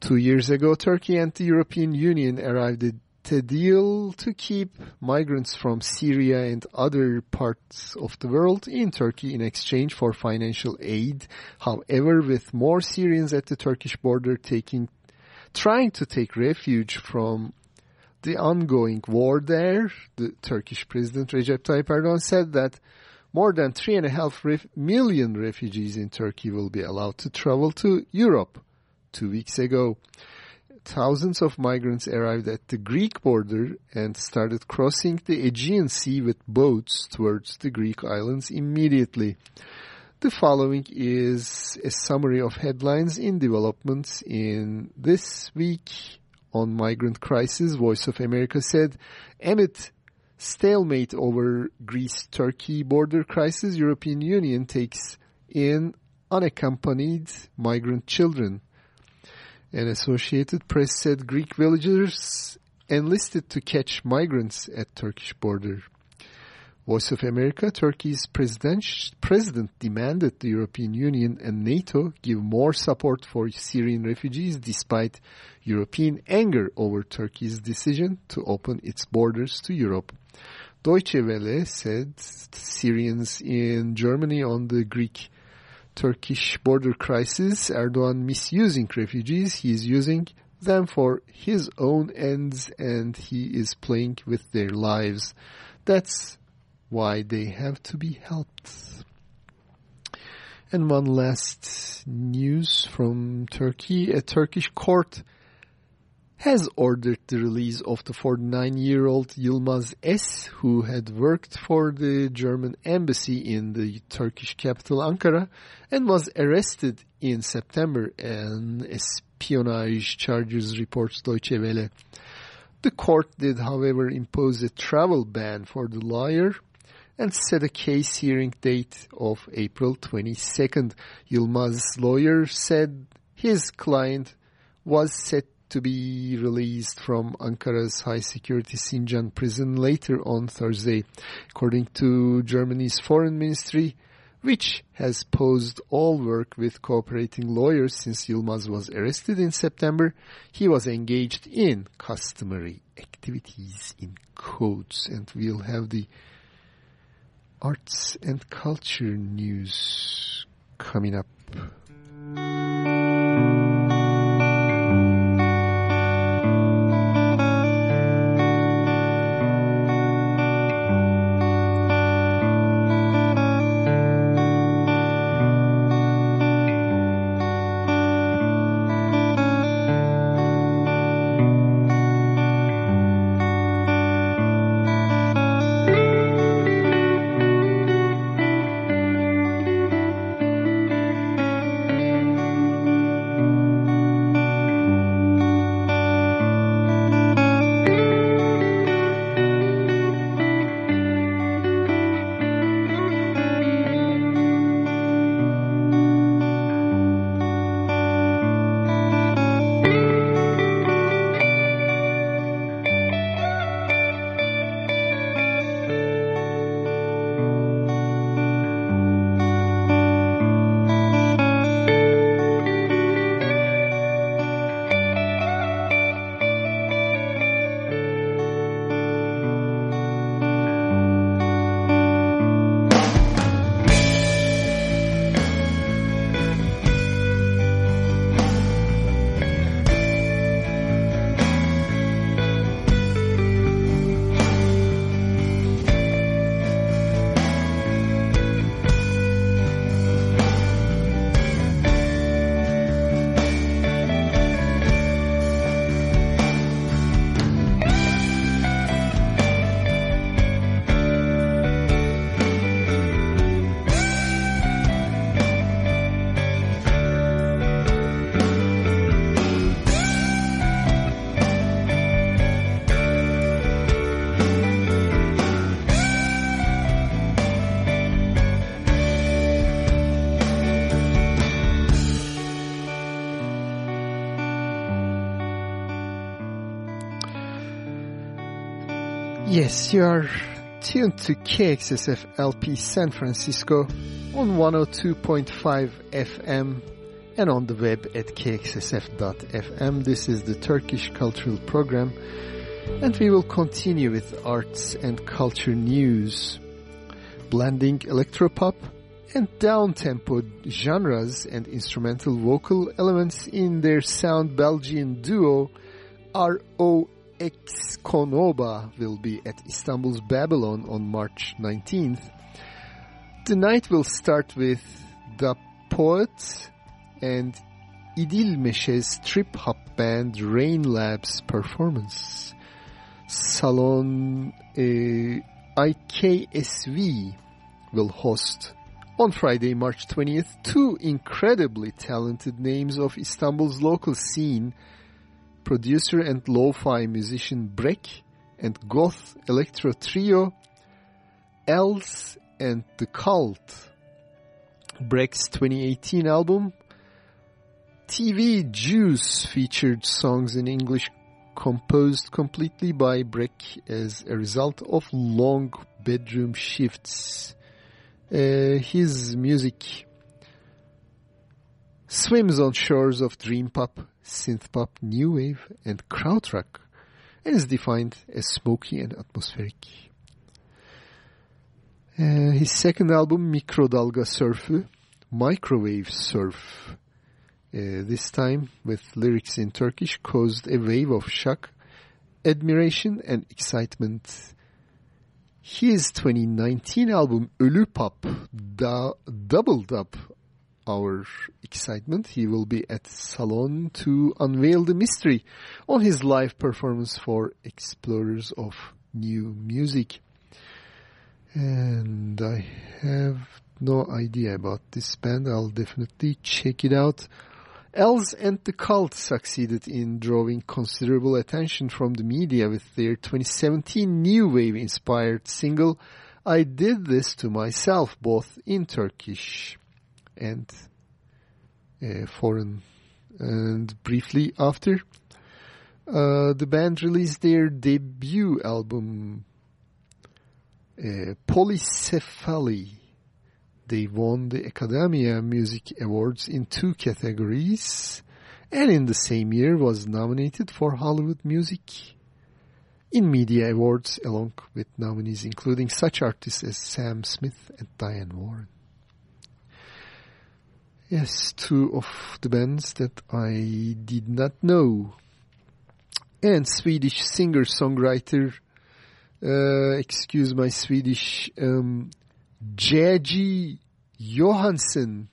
E: Two years ago, Turkey and the European Union arrived at a deal to keep migrants from Syria and other parts of the world in Turkey in exchange for financial aid. However, with more Syrians at the Turkish border taking, trying to take refuge from the ongoing war there, the Turkish President Recep Tayyip Erdogan said that more than three and a half ref- million refugees in Turkey will be allowed to travel to Europe two weeks ago. Thousands of migrants arrived at the Greek border and started crossing the Aegean Sea with boats towards the Greek islands immediately. The following is a summary of headlines in developments in this week on migrant crisis. Voice of America said, amid stalemate over Greece-Turkey border crisis, European Union takes in unaccompanied migrant children. An Associated Press said Greek villagers enlisted to catch migrants at Turkish border. Voice of America, Turkey's president, president demanded the European Union and NATO give more support for Syrian refugees despite European anger over Turkey's decision to open its borders to Europe. Deutsche Welle said Syrians in Germany on the Greek Turkish border crisis, Erdogan misusing refugees, he is using them for his own ends and he is playing with their lives. That's why they have to be helped. And one last news from Turkey. A Turkish court has ordered the release of the 49-year-old Yilmaz S, who had worked for the German embassy in the Turkish capital Ankara and was arrested in September on espionage charges, reports Deutsche Welle. The court did, however, impose a travel ban for the lawyer and set a case hearing date of April 22nd. Yilmaz's lawyer said his client was set to be released from Ankara's high-security Sincan prison later on Thursday. According to Germany's foreign ministry, which has paused all work with cooperating lawyers since Yilmaz was arrested in September, he was engaged in customary activities in codes. And we'll have the arts and culture news coming up. You are tuned to KXSF LP San Francisco on 102.5 FM and on the web at kxsf.fm. This is the Turkish Cultural Program and we will continue with arts and culture news. Blending electropop and down-tempo genres and instrumental vocal elements in their sound Belgian duo R.O. X Konoba will be at Istanbul's Babylon on March 19th. The night will start with the poet and İdil Meşe's trip-hop band Rain Labs performance. Salon uh, IKSV will host On Friday, March 20th, two incredibly talented names of Istanbul's local scene, producer and lo-fi musician Brek and goth electro trio Els and the Cult. Brek's 2018 album TV Juice featured songs in English composed completely by Brek as a result of long bedroom shifts. Uh, his music swims on shores of dream pop, synth pop, new wave, and krautrock, and is defined as smoky and atmospheric. Uh, his second album, Mikrodalga Surf'ü, Microwave Surf, uh, this time with lyrics in Turkish, caused a wave of shock, admiration, and excitement. His 2019 album Ölü Pop da- doubled up our excitement. He will be at Salon to unveil the mystery on his live performance for explorers of new music. And I have no idea about this band. I'll definitely check it out. Els and the Cult succeeded in drawing considerable attention from the media with their 2017 new wave inspired single I Did This to Myself both in Turkish and uh, foreign. And briefly after, uh, the band released their debut album uh, Polycephaly. They won the Academia Music Awards in two categories and in the same year was nominated for Hollywood Music in Media Awards along with nominees including such artists as Sam Smith and Diane Warren. Yes, two of the bands that I did not know. And Swedish singer-songwriter, uh, excuse my Swedish, um, J.G. Johansson,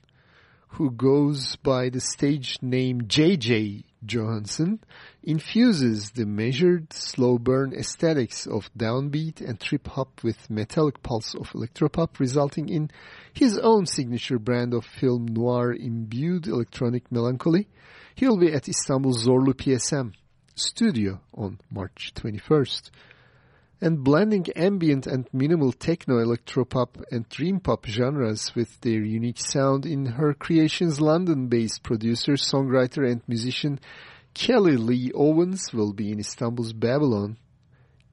E: who goes by the stage name J.J. Johansson, infuses the measured, slow burn aesthetics of downbeat and trip hop with metallic pulse of electropop, resulting in his own signature brand of film noir imbued electronic melancholy. He'll be at Istanbul Zorlu PSM studio on March 21st. And blending ambient and minimal techno, electropop and dream pop genres with their unique sound in her creations, London-based producer, songwriter and musician Kelly Lee Owens will be in Istanbul's Babylon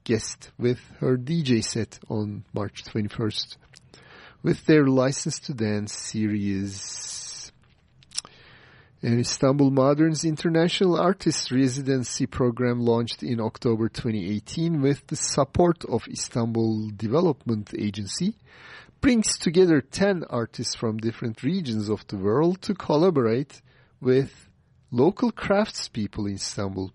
E: guest with her DJ set on March 21st with their License to Dance series. An Istanbul Modern's International Artist Residency Program launched in October 2018 with the support of Istanbul Development Agency brings together 10 artists from different regions of the world to collaborate with local craftspeople in Istanbul.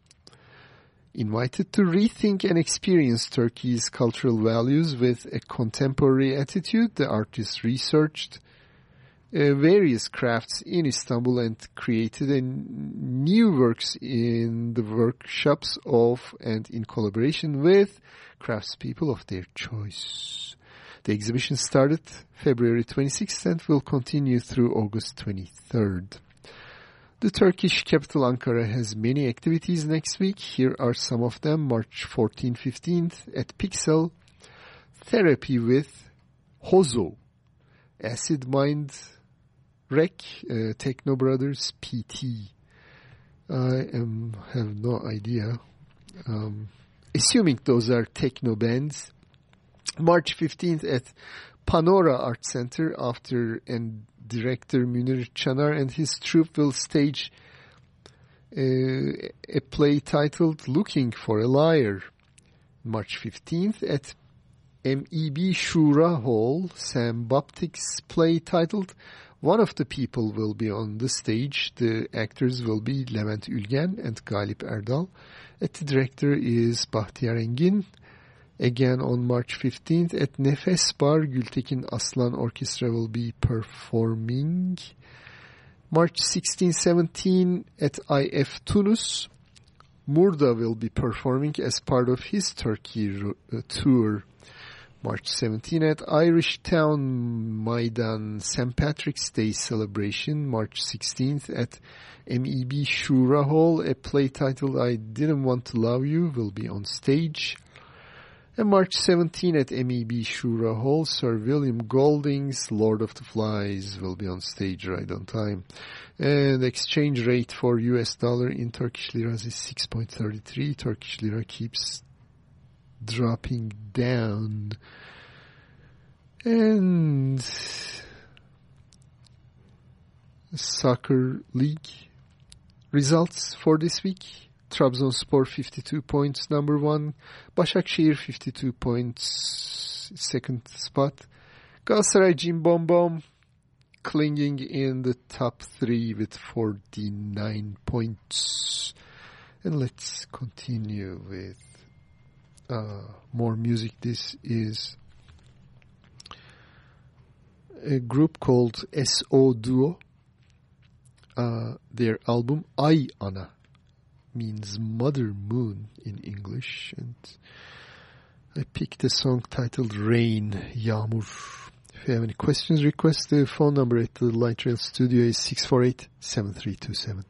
E: Invited to rethink and experience Turkey's cultural values with a contemporary attitude, the artists researched Uh, various crafts in Istanbul and created new works in the workshops of and in collaboration with craftspeople of their choice. The exhibition started February 26th and will continue through August 23rd. The Turkish capital Ankara has many activities next week. Here are some of them. March 14-15th at Pixel, Therapy with Hozo, Acid Mind Rec, uh, Techno Brothers, PT. I am, have no idea. Um, assuming those are techno bands. March 15th at Panora Art Center after and director Munir Chanar and his troupe will stage uh, a play titled Looking for a Liar. March 15th at MEB Shura Hall, Sam Baptik's play titled One of the People will be on the stage. The actors will be Levent Ülgen and Galip Erdal. And the director is Bahtiyar Engin. Again on March 15th at Nefes Bar, Gültekin Aslan Orchestra will be performing. March 16-17 at IF Tunus, Murda will be performing as part of his Turkey uh, tour. March 17 at Irish Town Maidan St. Patrick's Day celebration. March 16th at MEB Shura Hall. A play titled I Didn't Want to Love You will be on stage. And March 17 at MEB Shura Hall, Sir William Golding's Lord of the Flies will be on stage right on time. And exchange rate for US dollar in Turkish liras is 6.33. Turkish lira keeps dropping down. And soccer league results for this week. Trabzonspor 52 points, number one. Başakşehir 52 points, second spot. Galatasaray Bom clinging in the top three with 49 points. And let's continue with uh, more music. This is a group called SO Duo. Uh, their album Ay Ana means Mother Moon in English. And I picked a song titled Rain, Yağmur. If you have any questions, request the phone number at the Light Rail Studio is 648-7327.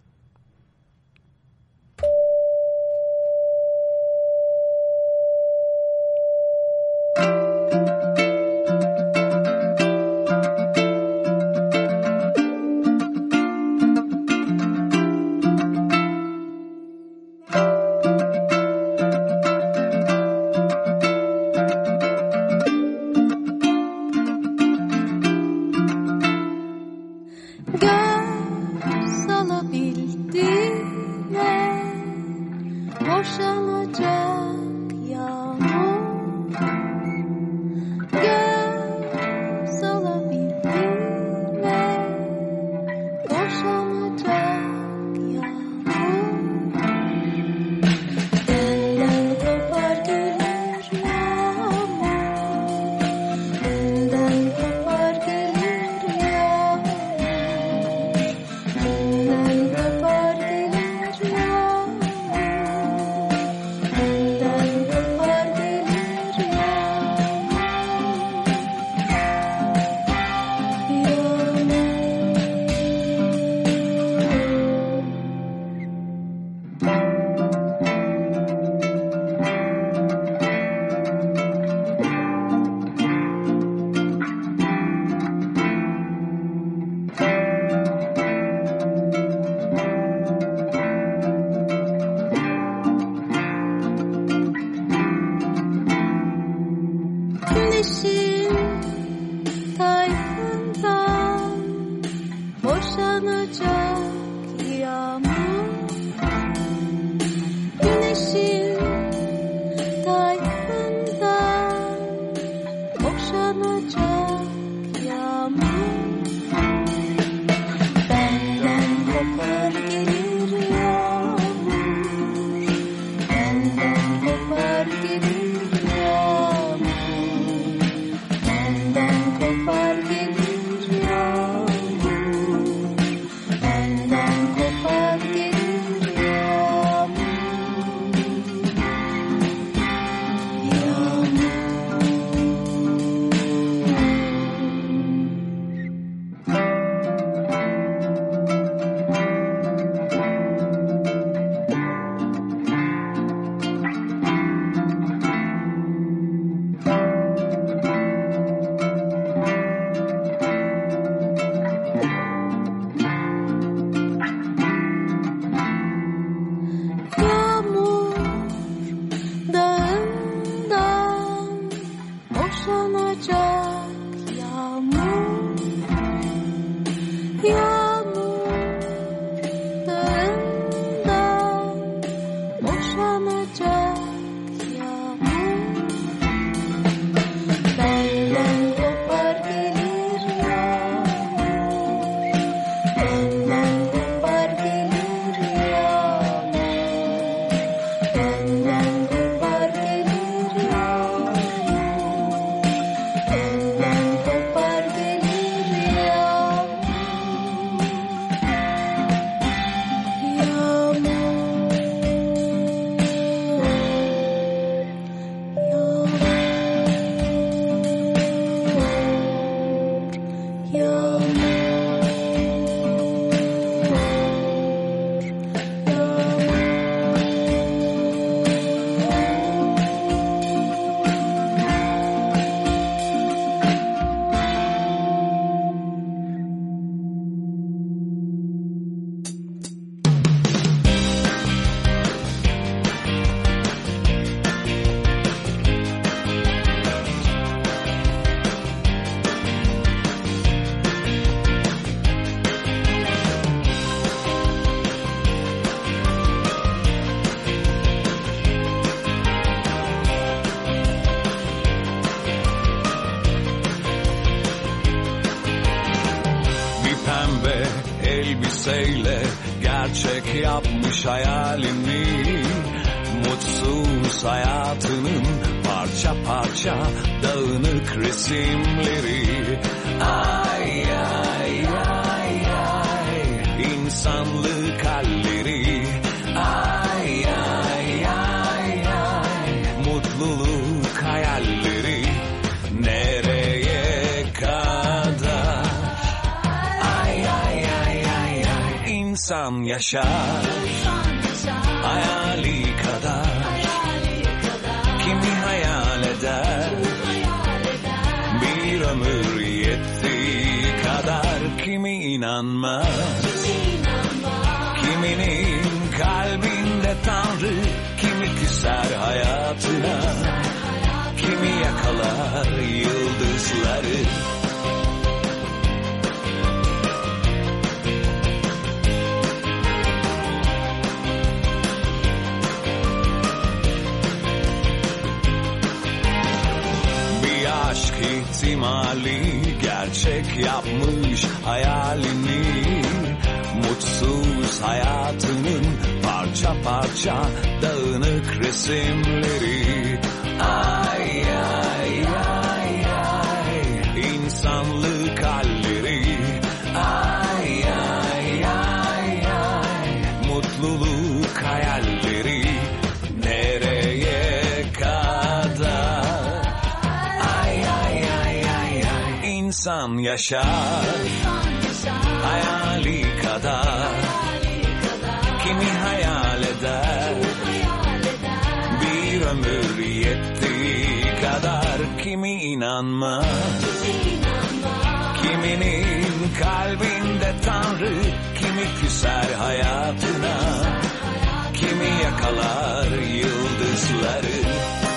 O: Resimleri Ay ay ay ay. İnsanlık halleri Ay ay ay ay. Mutluluk hayalleri. Nereye kadar? Ay ay ay ay ay. İnsan yaşar inanmaz Kiminin kalbinde Tanrı Kimi küser hayatına Kimi yakalar yıldızları. Bir aşk ihtimali gerçek yapmış hayalini Mutsuz hayatının parça parça dağınık resimleri insan yaşar. Hayali kadar. Kimi hayal eder? Bir ömür yettiği kadar Kimi inanmaz? Kiminin kalbinde Tanrı Kimi küser hayatına? Kimi yakalar yıldızları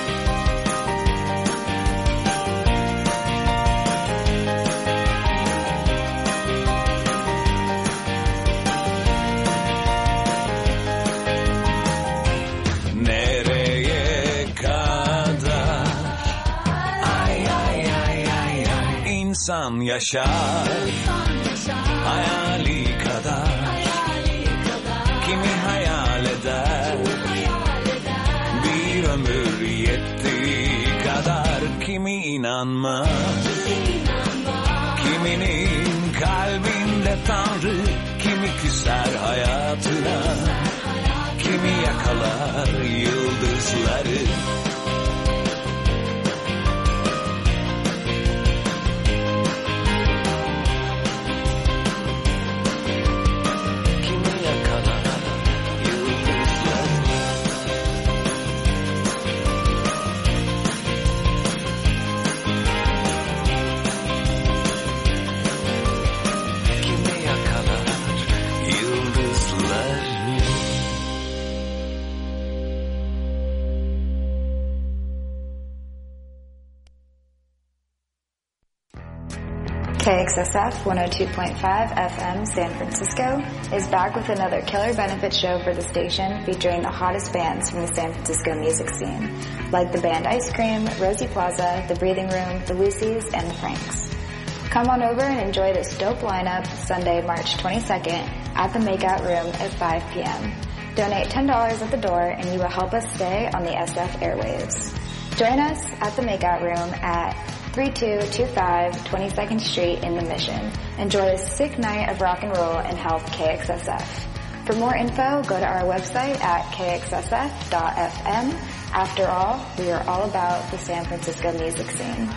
O: insan yaşar. Hayali kadar. Kimi hayal eder? Bir ömür yettiği kadar Kimi inanmaz? Kiminin kalbinde Tanrı Kimi küser hayatına? Kimi yakalar yıldızları
P: KXSF 102.5 FM San Francisco is back with another killer benefit show for the station featuring the hottest bands from the San Francisco music scene, like the band Ice Cream, Rosie Plaza, The Breathing Room, The Lucy's, and The Franks. Come on over and enjoy this dope lineup Sunday, March 22nd at the Makeout Room at 5 p.m. Donate $10 at the door and you will help us stay on the SF airwaves. Join us at the Makeout Room at 3225 22nd Street in the Mission. Enjoy a sick night of rock and roll and health KXSF. For more info, go to our website at kxsf.fm. After all, we are all about the San Francisco music scene.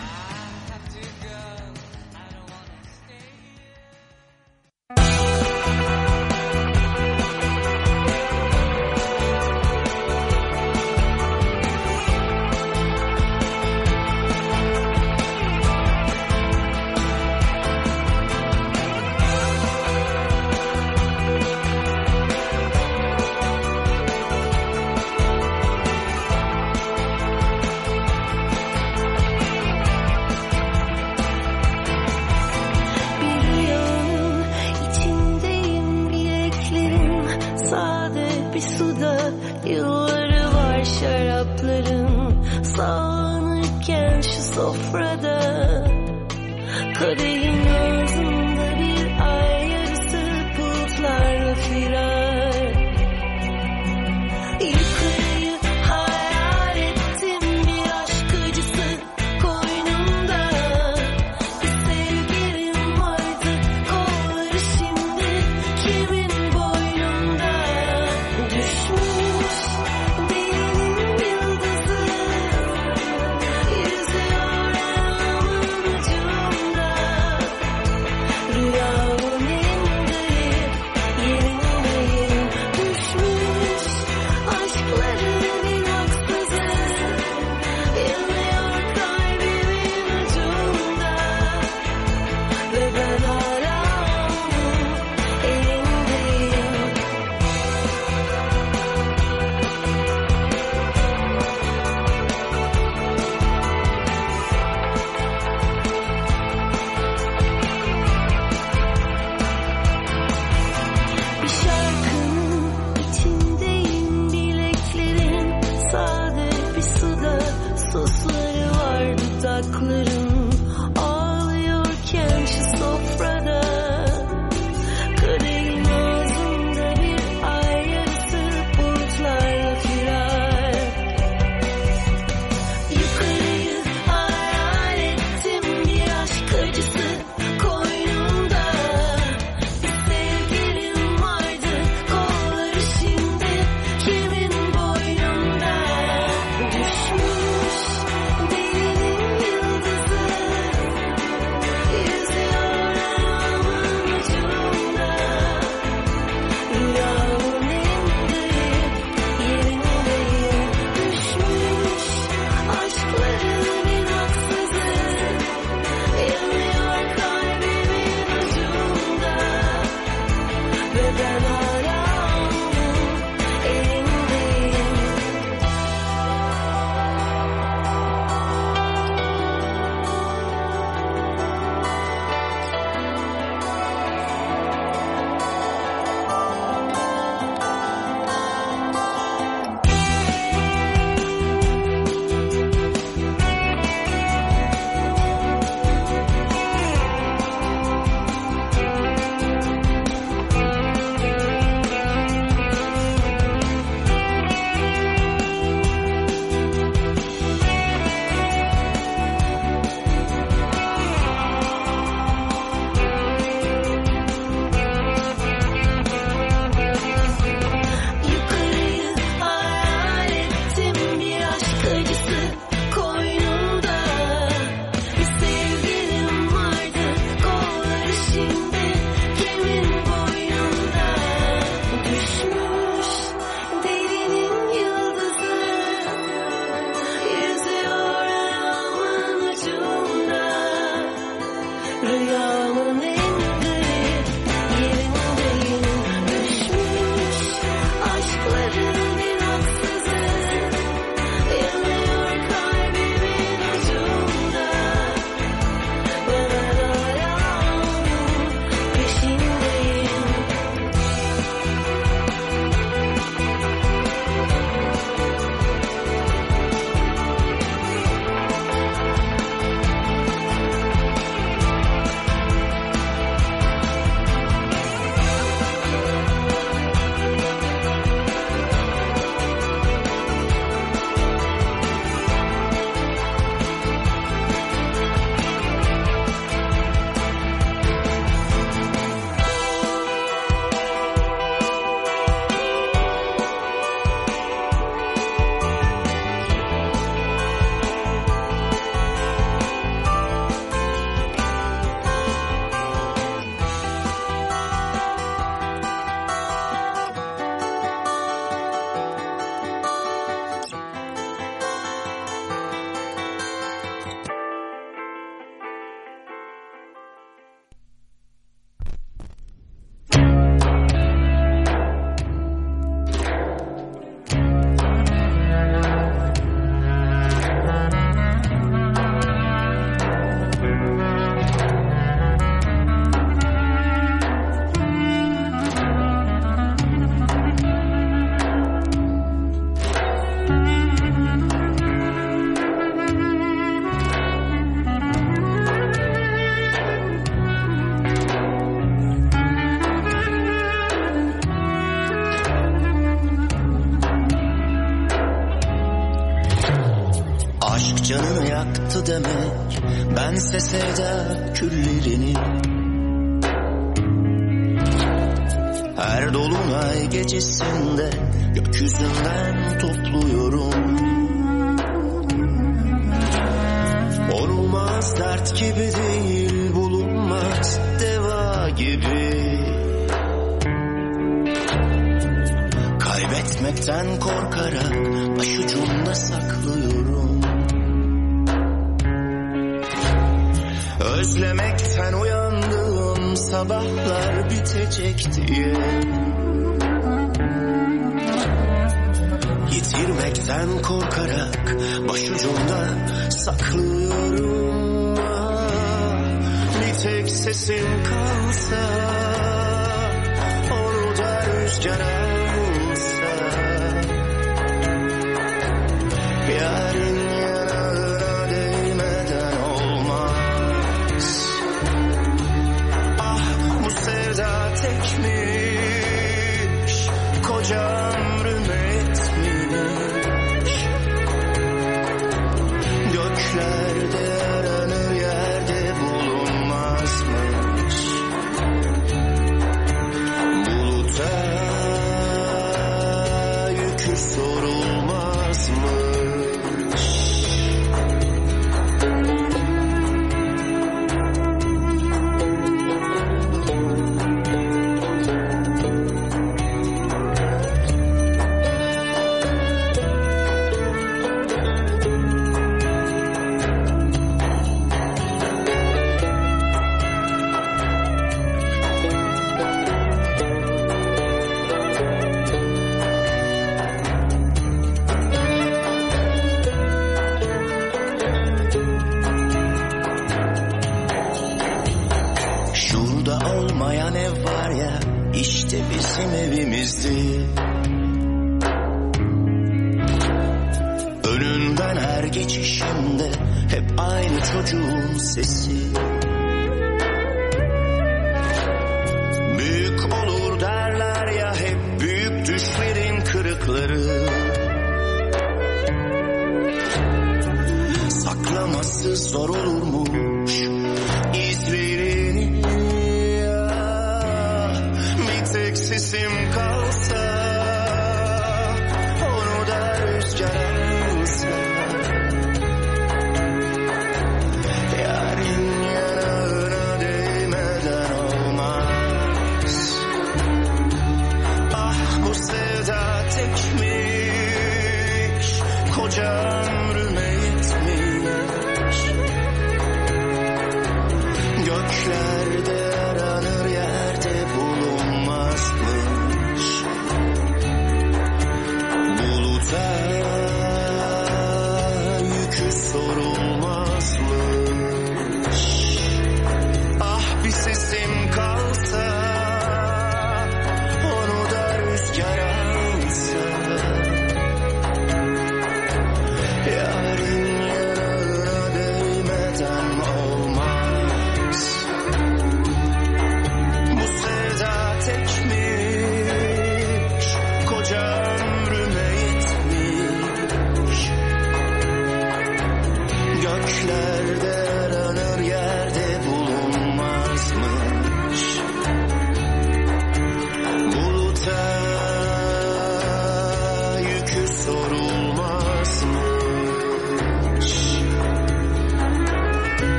Q: Koca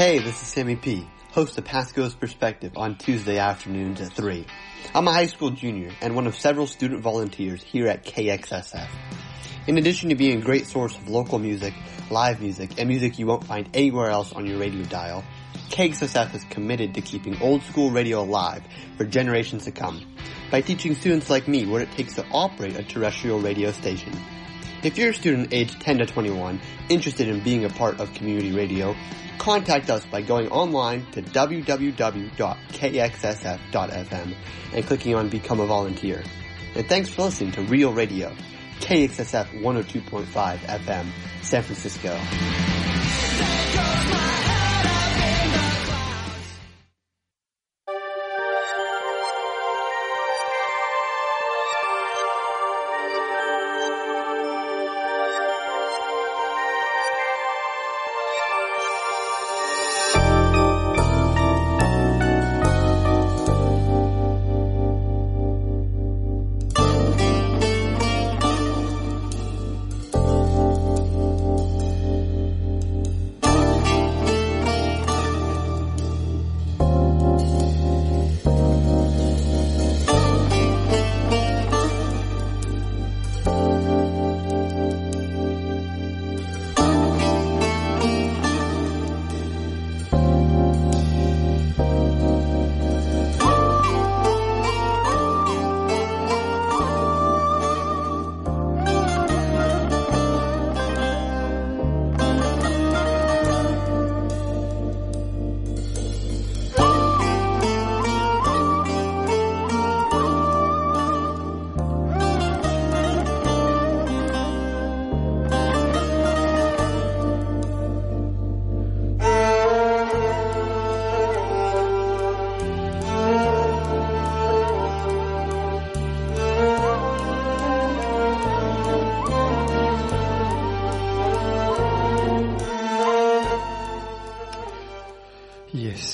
R: Hey, this is Sammy P, host of Pasco's Perspective on Tuesday afternoons at 3. I'm a high school junior and one of several student volunteers here at KXSF. In addition to being a great source of local music, live music, and music you won't find anywhere else on your radio dial, KXSF is committed to keeping old school radio alive for generations to come by teaching students like me what it takes to operate a terrestrial radio station. If you're a student aged 10 to 21 interested in being a part of community radio, contact us by going online to www.kxsf.fm and clicking on Become a Volunteer. And thanks for listening to Real Radio, KXSF 102.5 FM, San Francisco.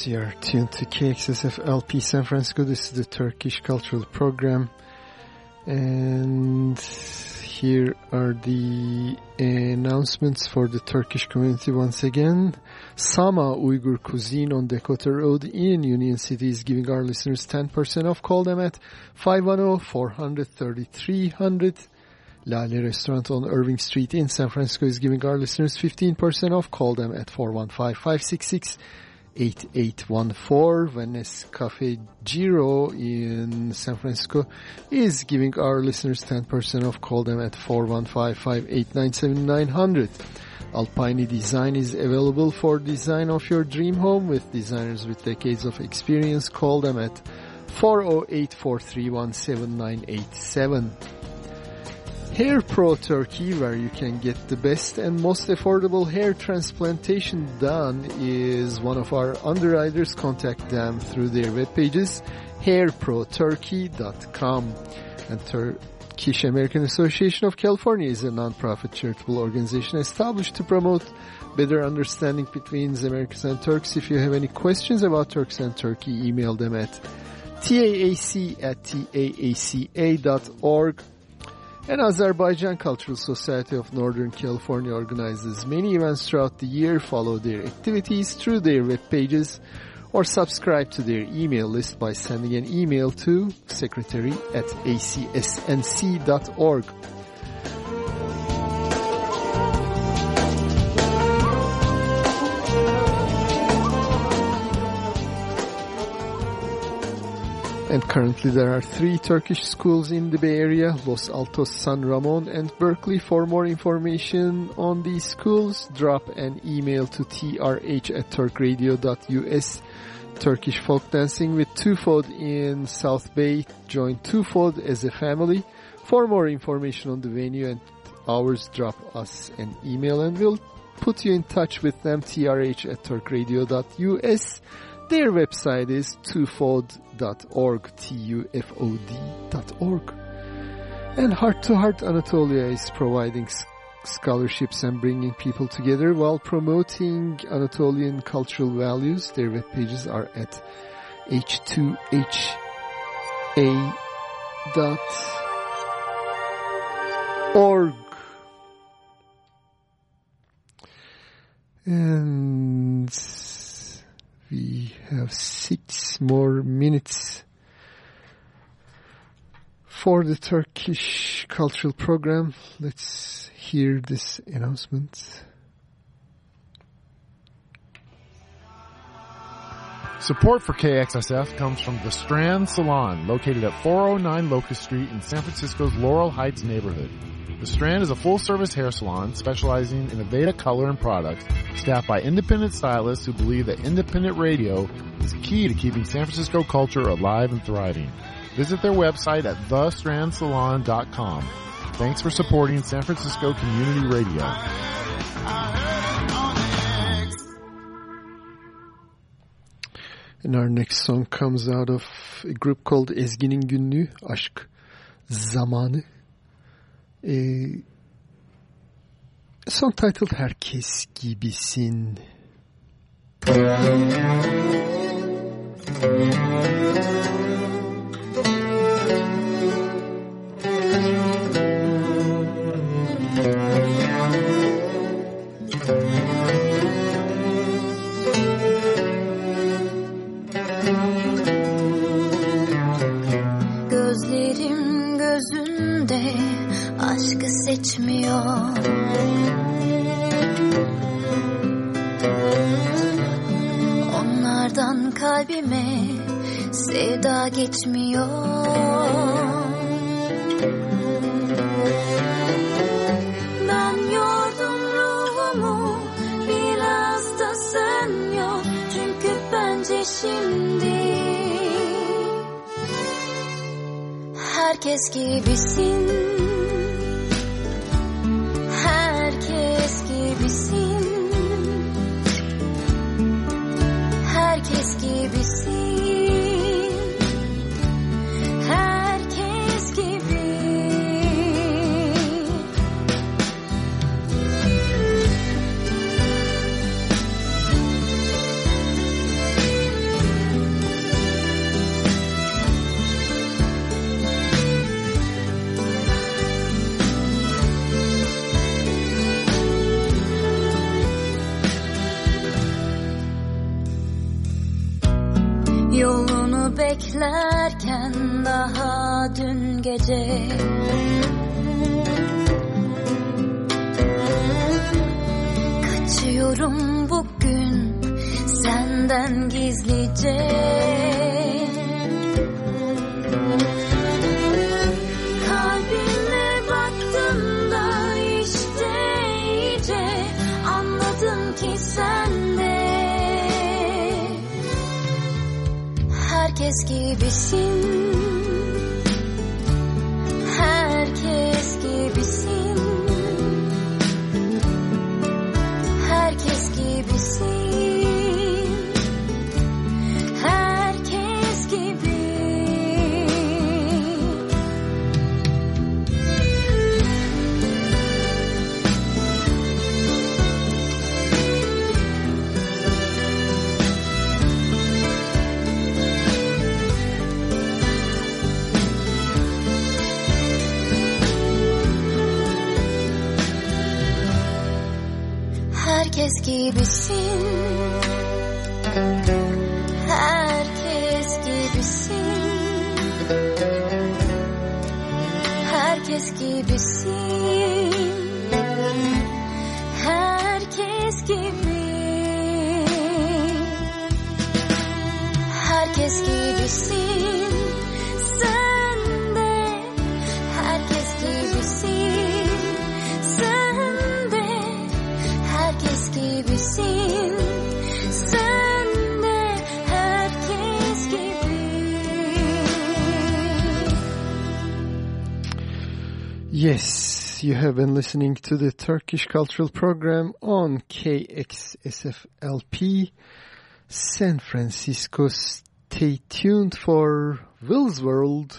E: Yes, you're tuned to KXSF LP San Francisco. This is the Turkish Cultural Program. And here are the announcements for the Turkish community once again. Sama Uyghur Cuisine on Dakota Road in Union City is giving our listeners 10% off. Call them at 510-433-300. Lale Restaurant on Irving Street in San Francisco is giving our listeners 15% off. Call them at 415-566 8814 Venice Cafe Giro in San Francisco is giving our listeners 10% off. Call them at 415-589-7900. Alpine Design is available for design of your dream home with designers with decades of experience. Call them at 408-431-7987. Hair Pro Turkey, where you can get the best and most affordable hair transplantation done, is one of our underwriters. Contact them through their web pages, hairproturkey.com. And Turkish American Association of California is a non-profit charitable organization established to promote better understanding between Americans and Turks. If you have any questions about Turks and Turkey, email them at taac at taaca.org. And Azerbaijan Cultural Society of Northern California organizes many events throughout the year. Follow their activities through their web pages or subscribe to their email list by sending an email to secretary at acsnc.org. And currently there are three Turkish schools in the Bay Area, Los Altos, San Ramon, and Berkeley. For more information on these schools, drop an email to trh at turkradio.us. Turkish folk dancing with Tufod in South Bay. Join Tufod as a family. For more information on the venue and hours, drop us an email and we'll put you in touch with them, trh at turkradio.us. Their website is tufod.org, T-U-F-O-D dot org. And Heart to Heart Anatolia is providing scholarships and bringing people together while promoting Anatolian cultural values. Their web pages are at h2ha dot org. And we have six more minutes for the Turkish cultural program. Let's hear this announcement.
C: Support for KXSF comes from the Strand Salon, located at 409 Locust Street in San Francisco's Laurel Heights neighborhood.
D: The Strand is a full-service hair salon specializing in Aveda color and products, staffed by independent stylists who believe that independent radio is key to keeping San Francisco culture alive and thriving. Visit their website at thestrandsalon.com. Thanks for supporting San Francisco Community Radio.
C: And our next song comes out of a group called Ezginin Günlüğü, Aşk Zamanı. A song titled Herkes Gibisin.
E: Herkes
C: have been listening to the Turkish Cultural Program on KXSFLP San Francisco. Stay tuned for Will's World.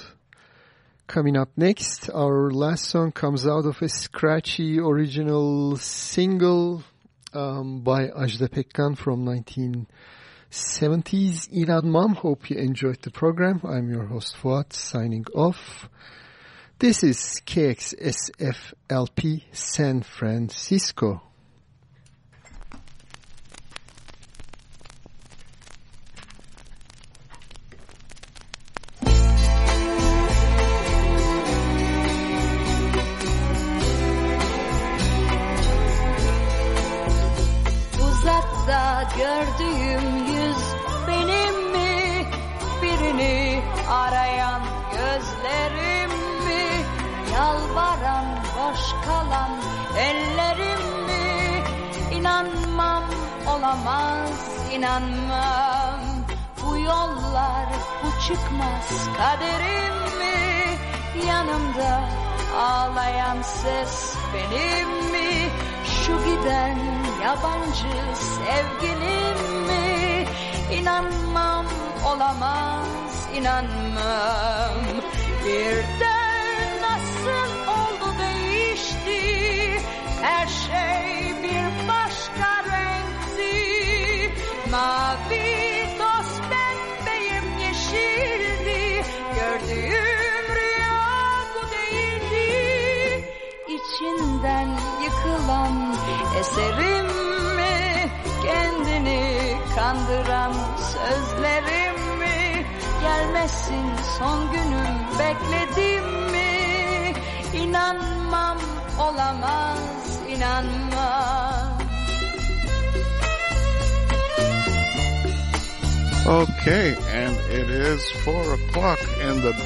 C: Coming up next, our last song comes out of a scratchy original single um, by Ajda Pekkan from 1970s. İnanmam. Hope you enjoyed the program. I'm your host Fuat signing off. This is KXSFLP San Francisco.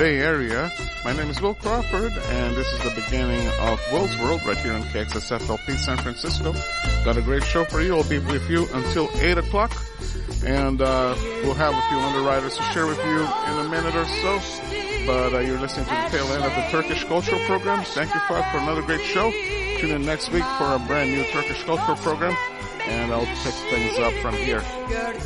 S: Bay Area. My name is Will Crawford, and this is the beginning of Will's World right here on KXSFLP San Francisco. Got a great show for you. I'll be with you until 8 o'clock, and uh, we'll have a few underwriters to share with you in a minute or so. But uh, you're listening to the tail end of the Turkish Cultural Program. Thank you, Fad, for another great show. Tune in next week for a brand new Turkish Cultural Program and I'll pick things up from here.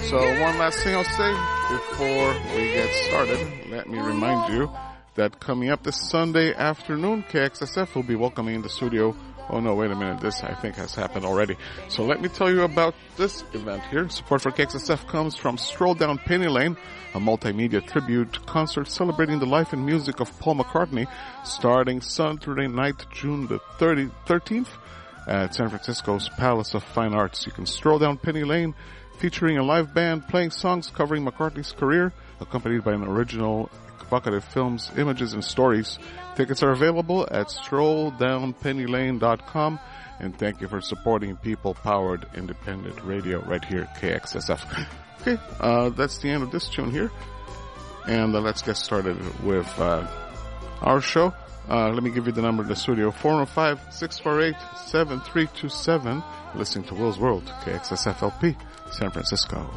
S: So one last thing I'll say before we get started, let me remind you that coming up this Sunday afternoon, KXSF will be welcoming in the studio Oh no, wait a minute, this I think has happened already. So let me tell you about this event here. Support for KXSF comes from Stroll Down Penny Lane, a multimedia tribute concert celebrating the life and music of Paul McCartney, starting Saturday night, June the 30, 13th at San Francisco's Palace of Fine Arts. You can stroll down Penny Lane featuring a live band playing songs covering McCartney's career, accompanied by an original evocative films, images, and stories. Tickets are available at strolldownpennylane.com. And thank you for supporting people-powered independent radio right here at KXSF. Okay, uh, that's the end of this tune here. And uh, let's get started with uh, our show. Uh, let me give you the number in the studio, 405-648-7327. Listening to Will's World, KXSFLP, San Francisco.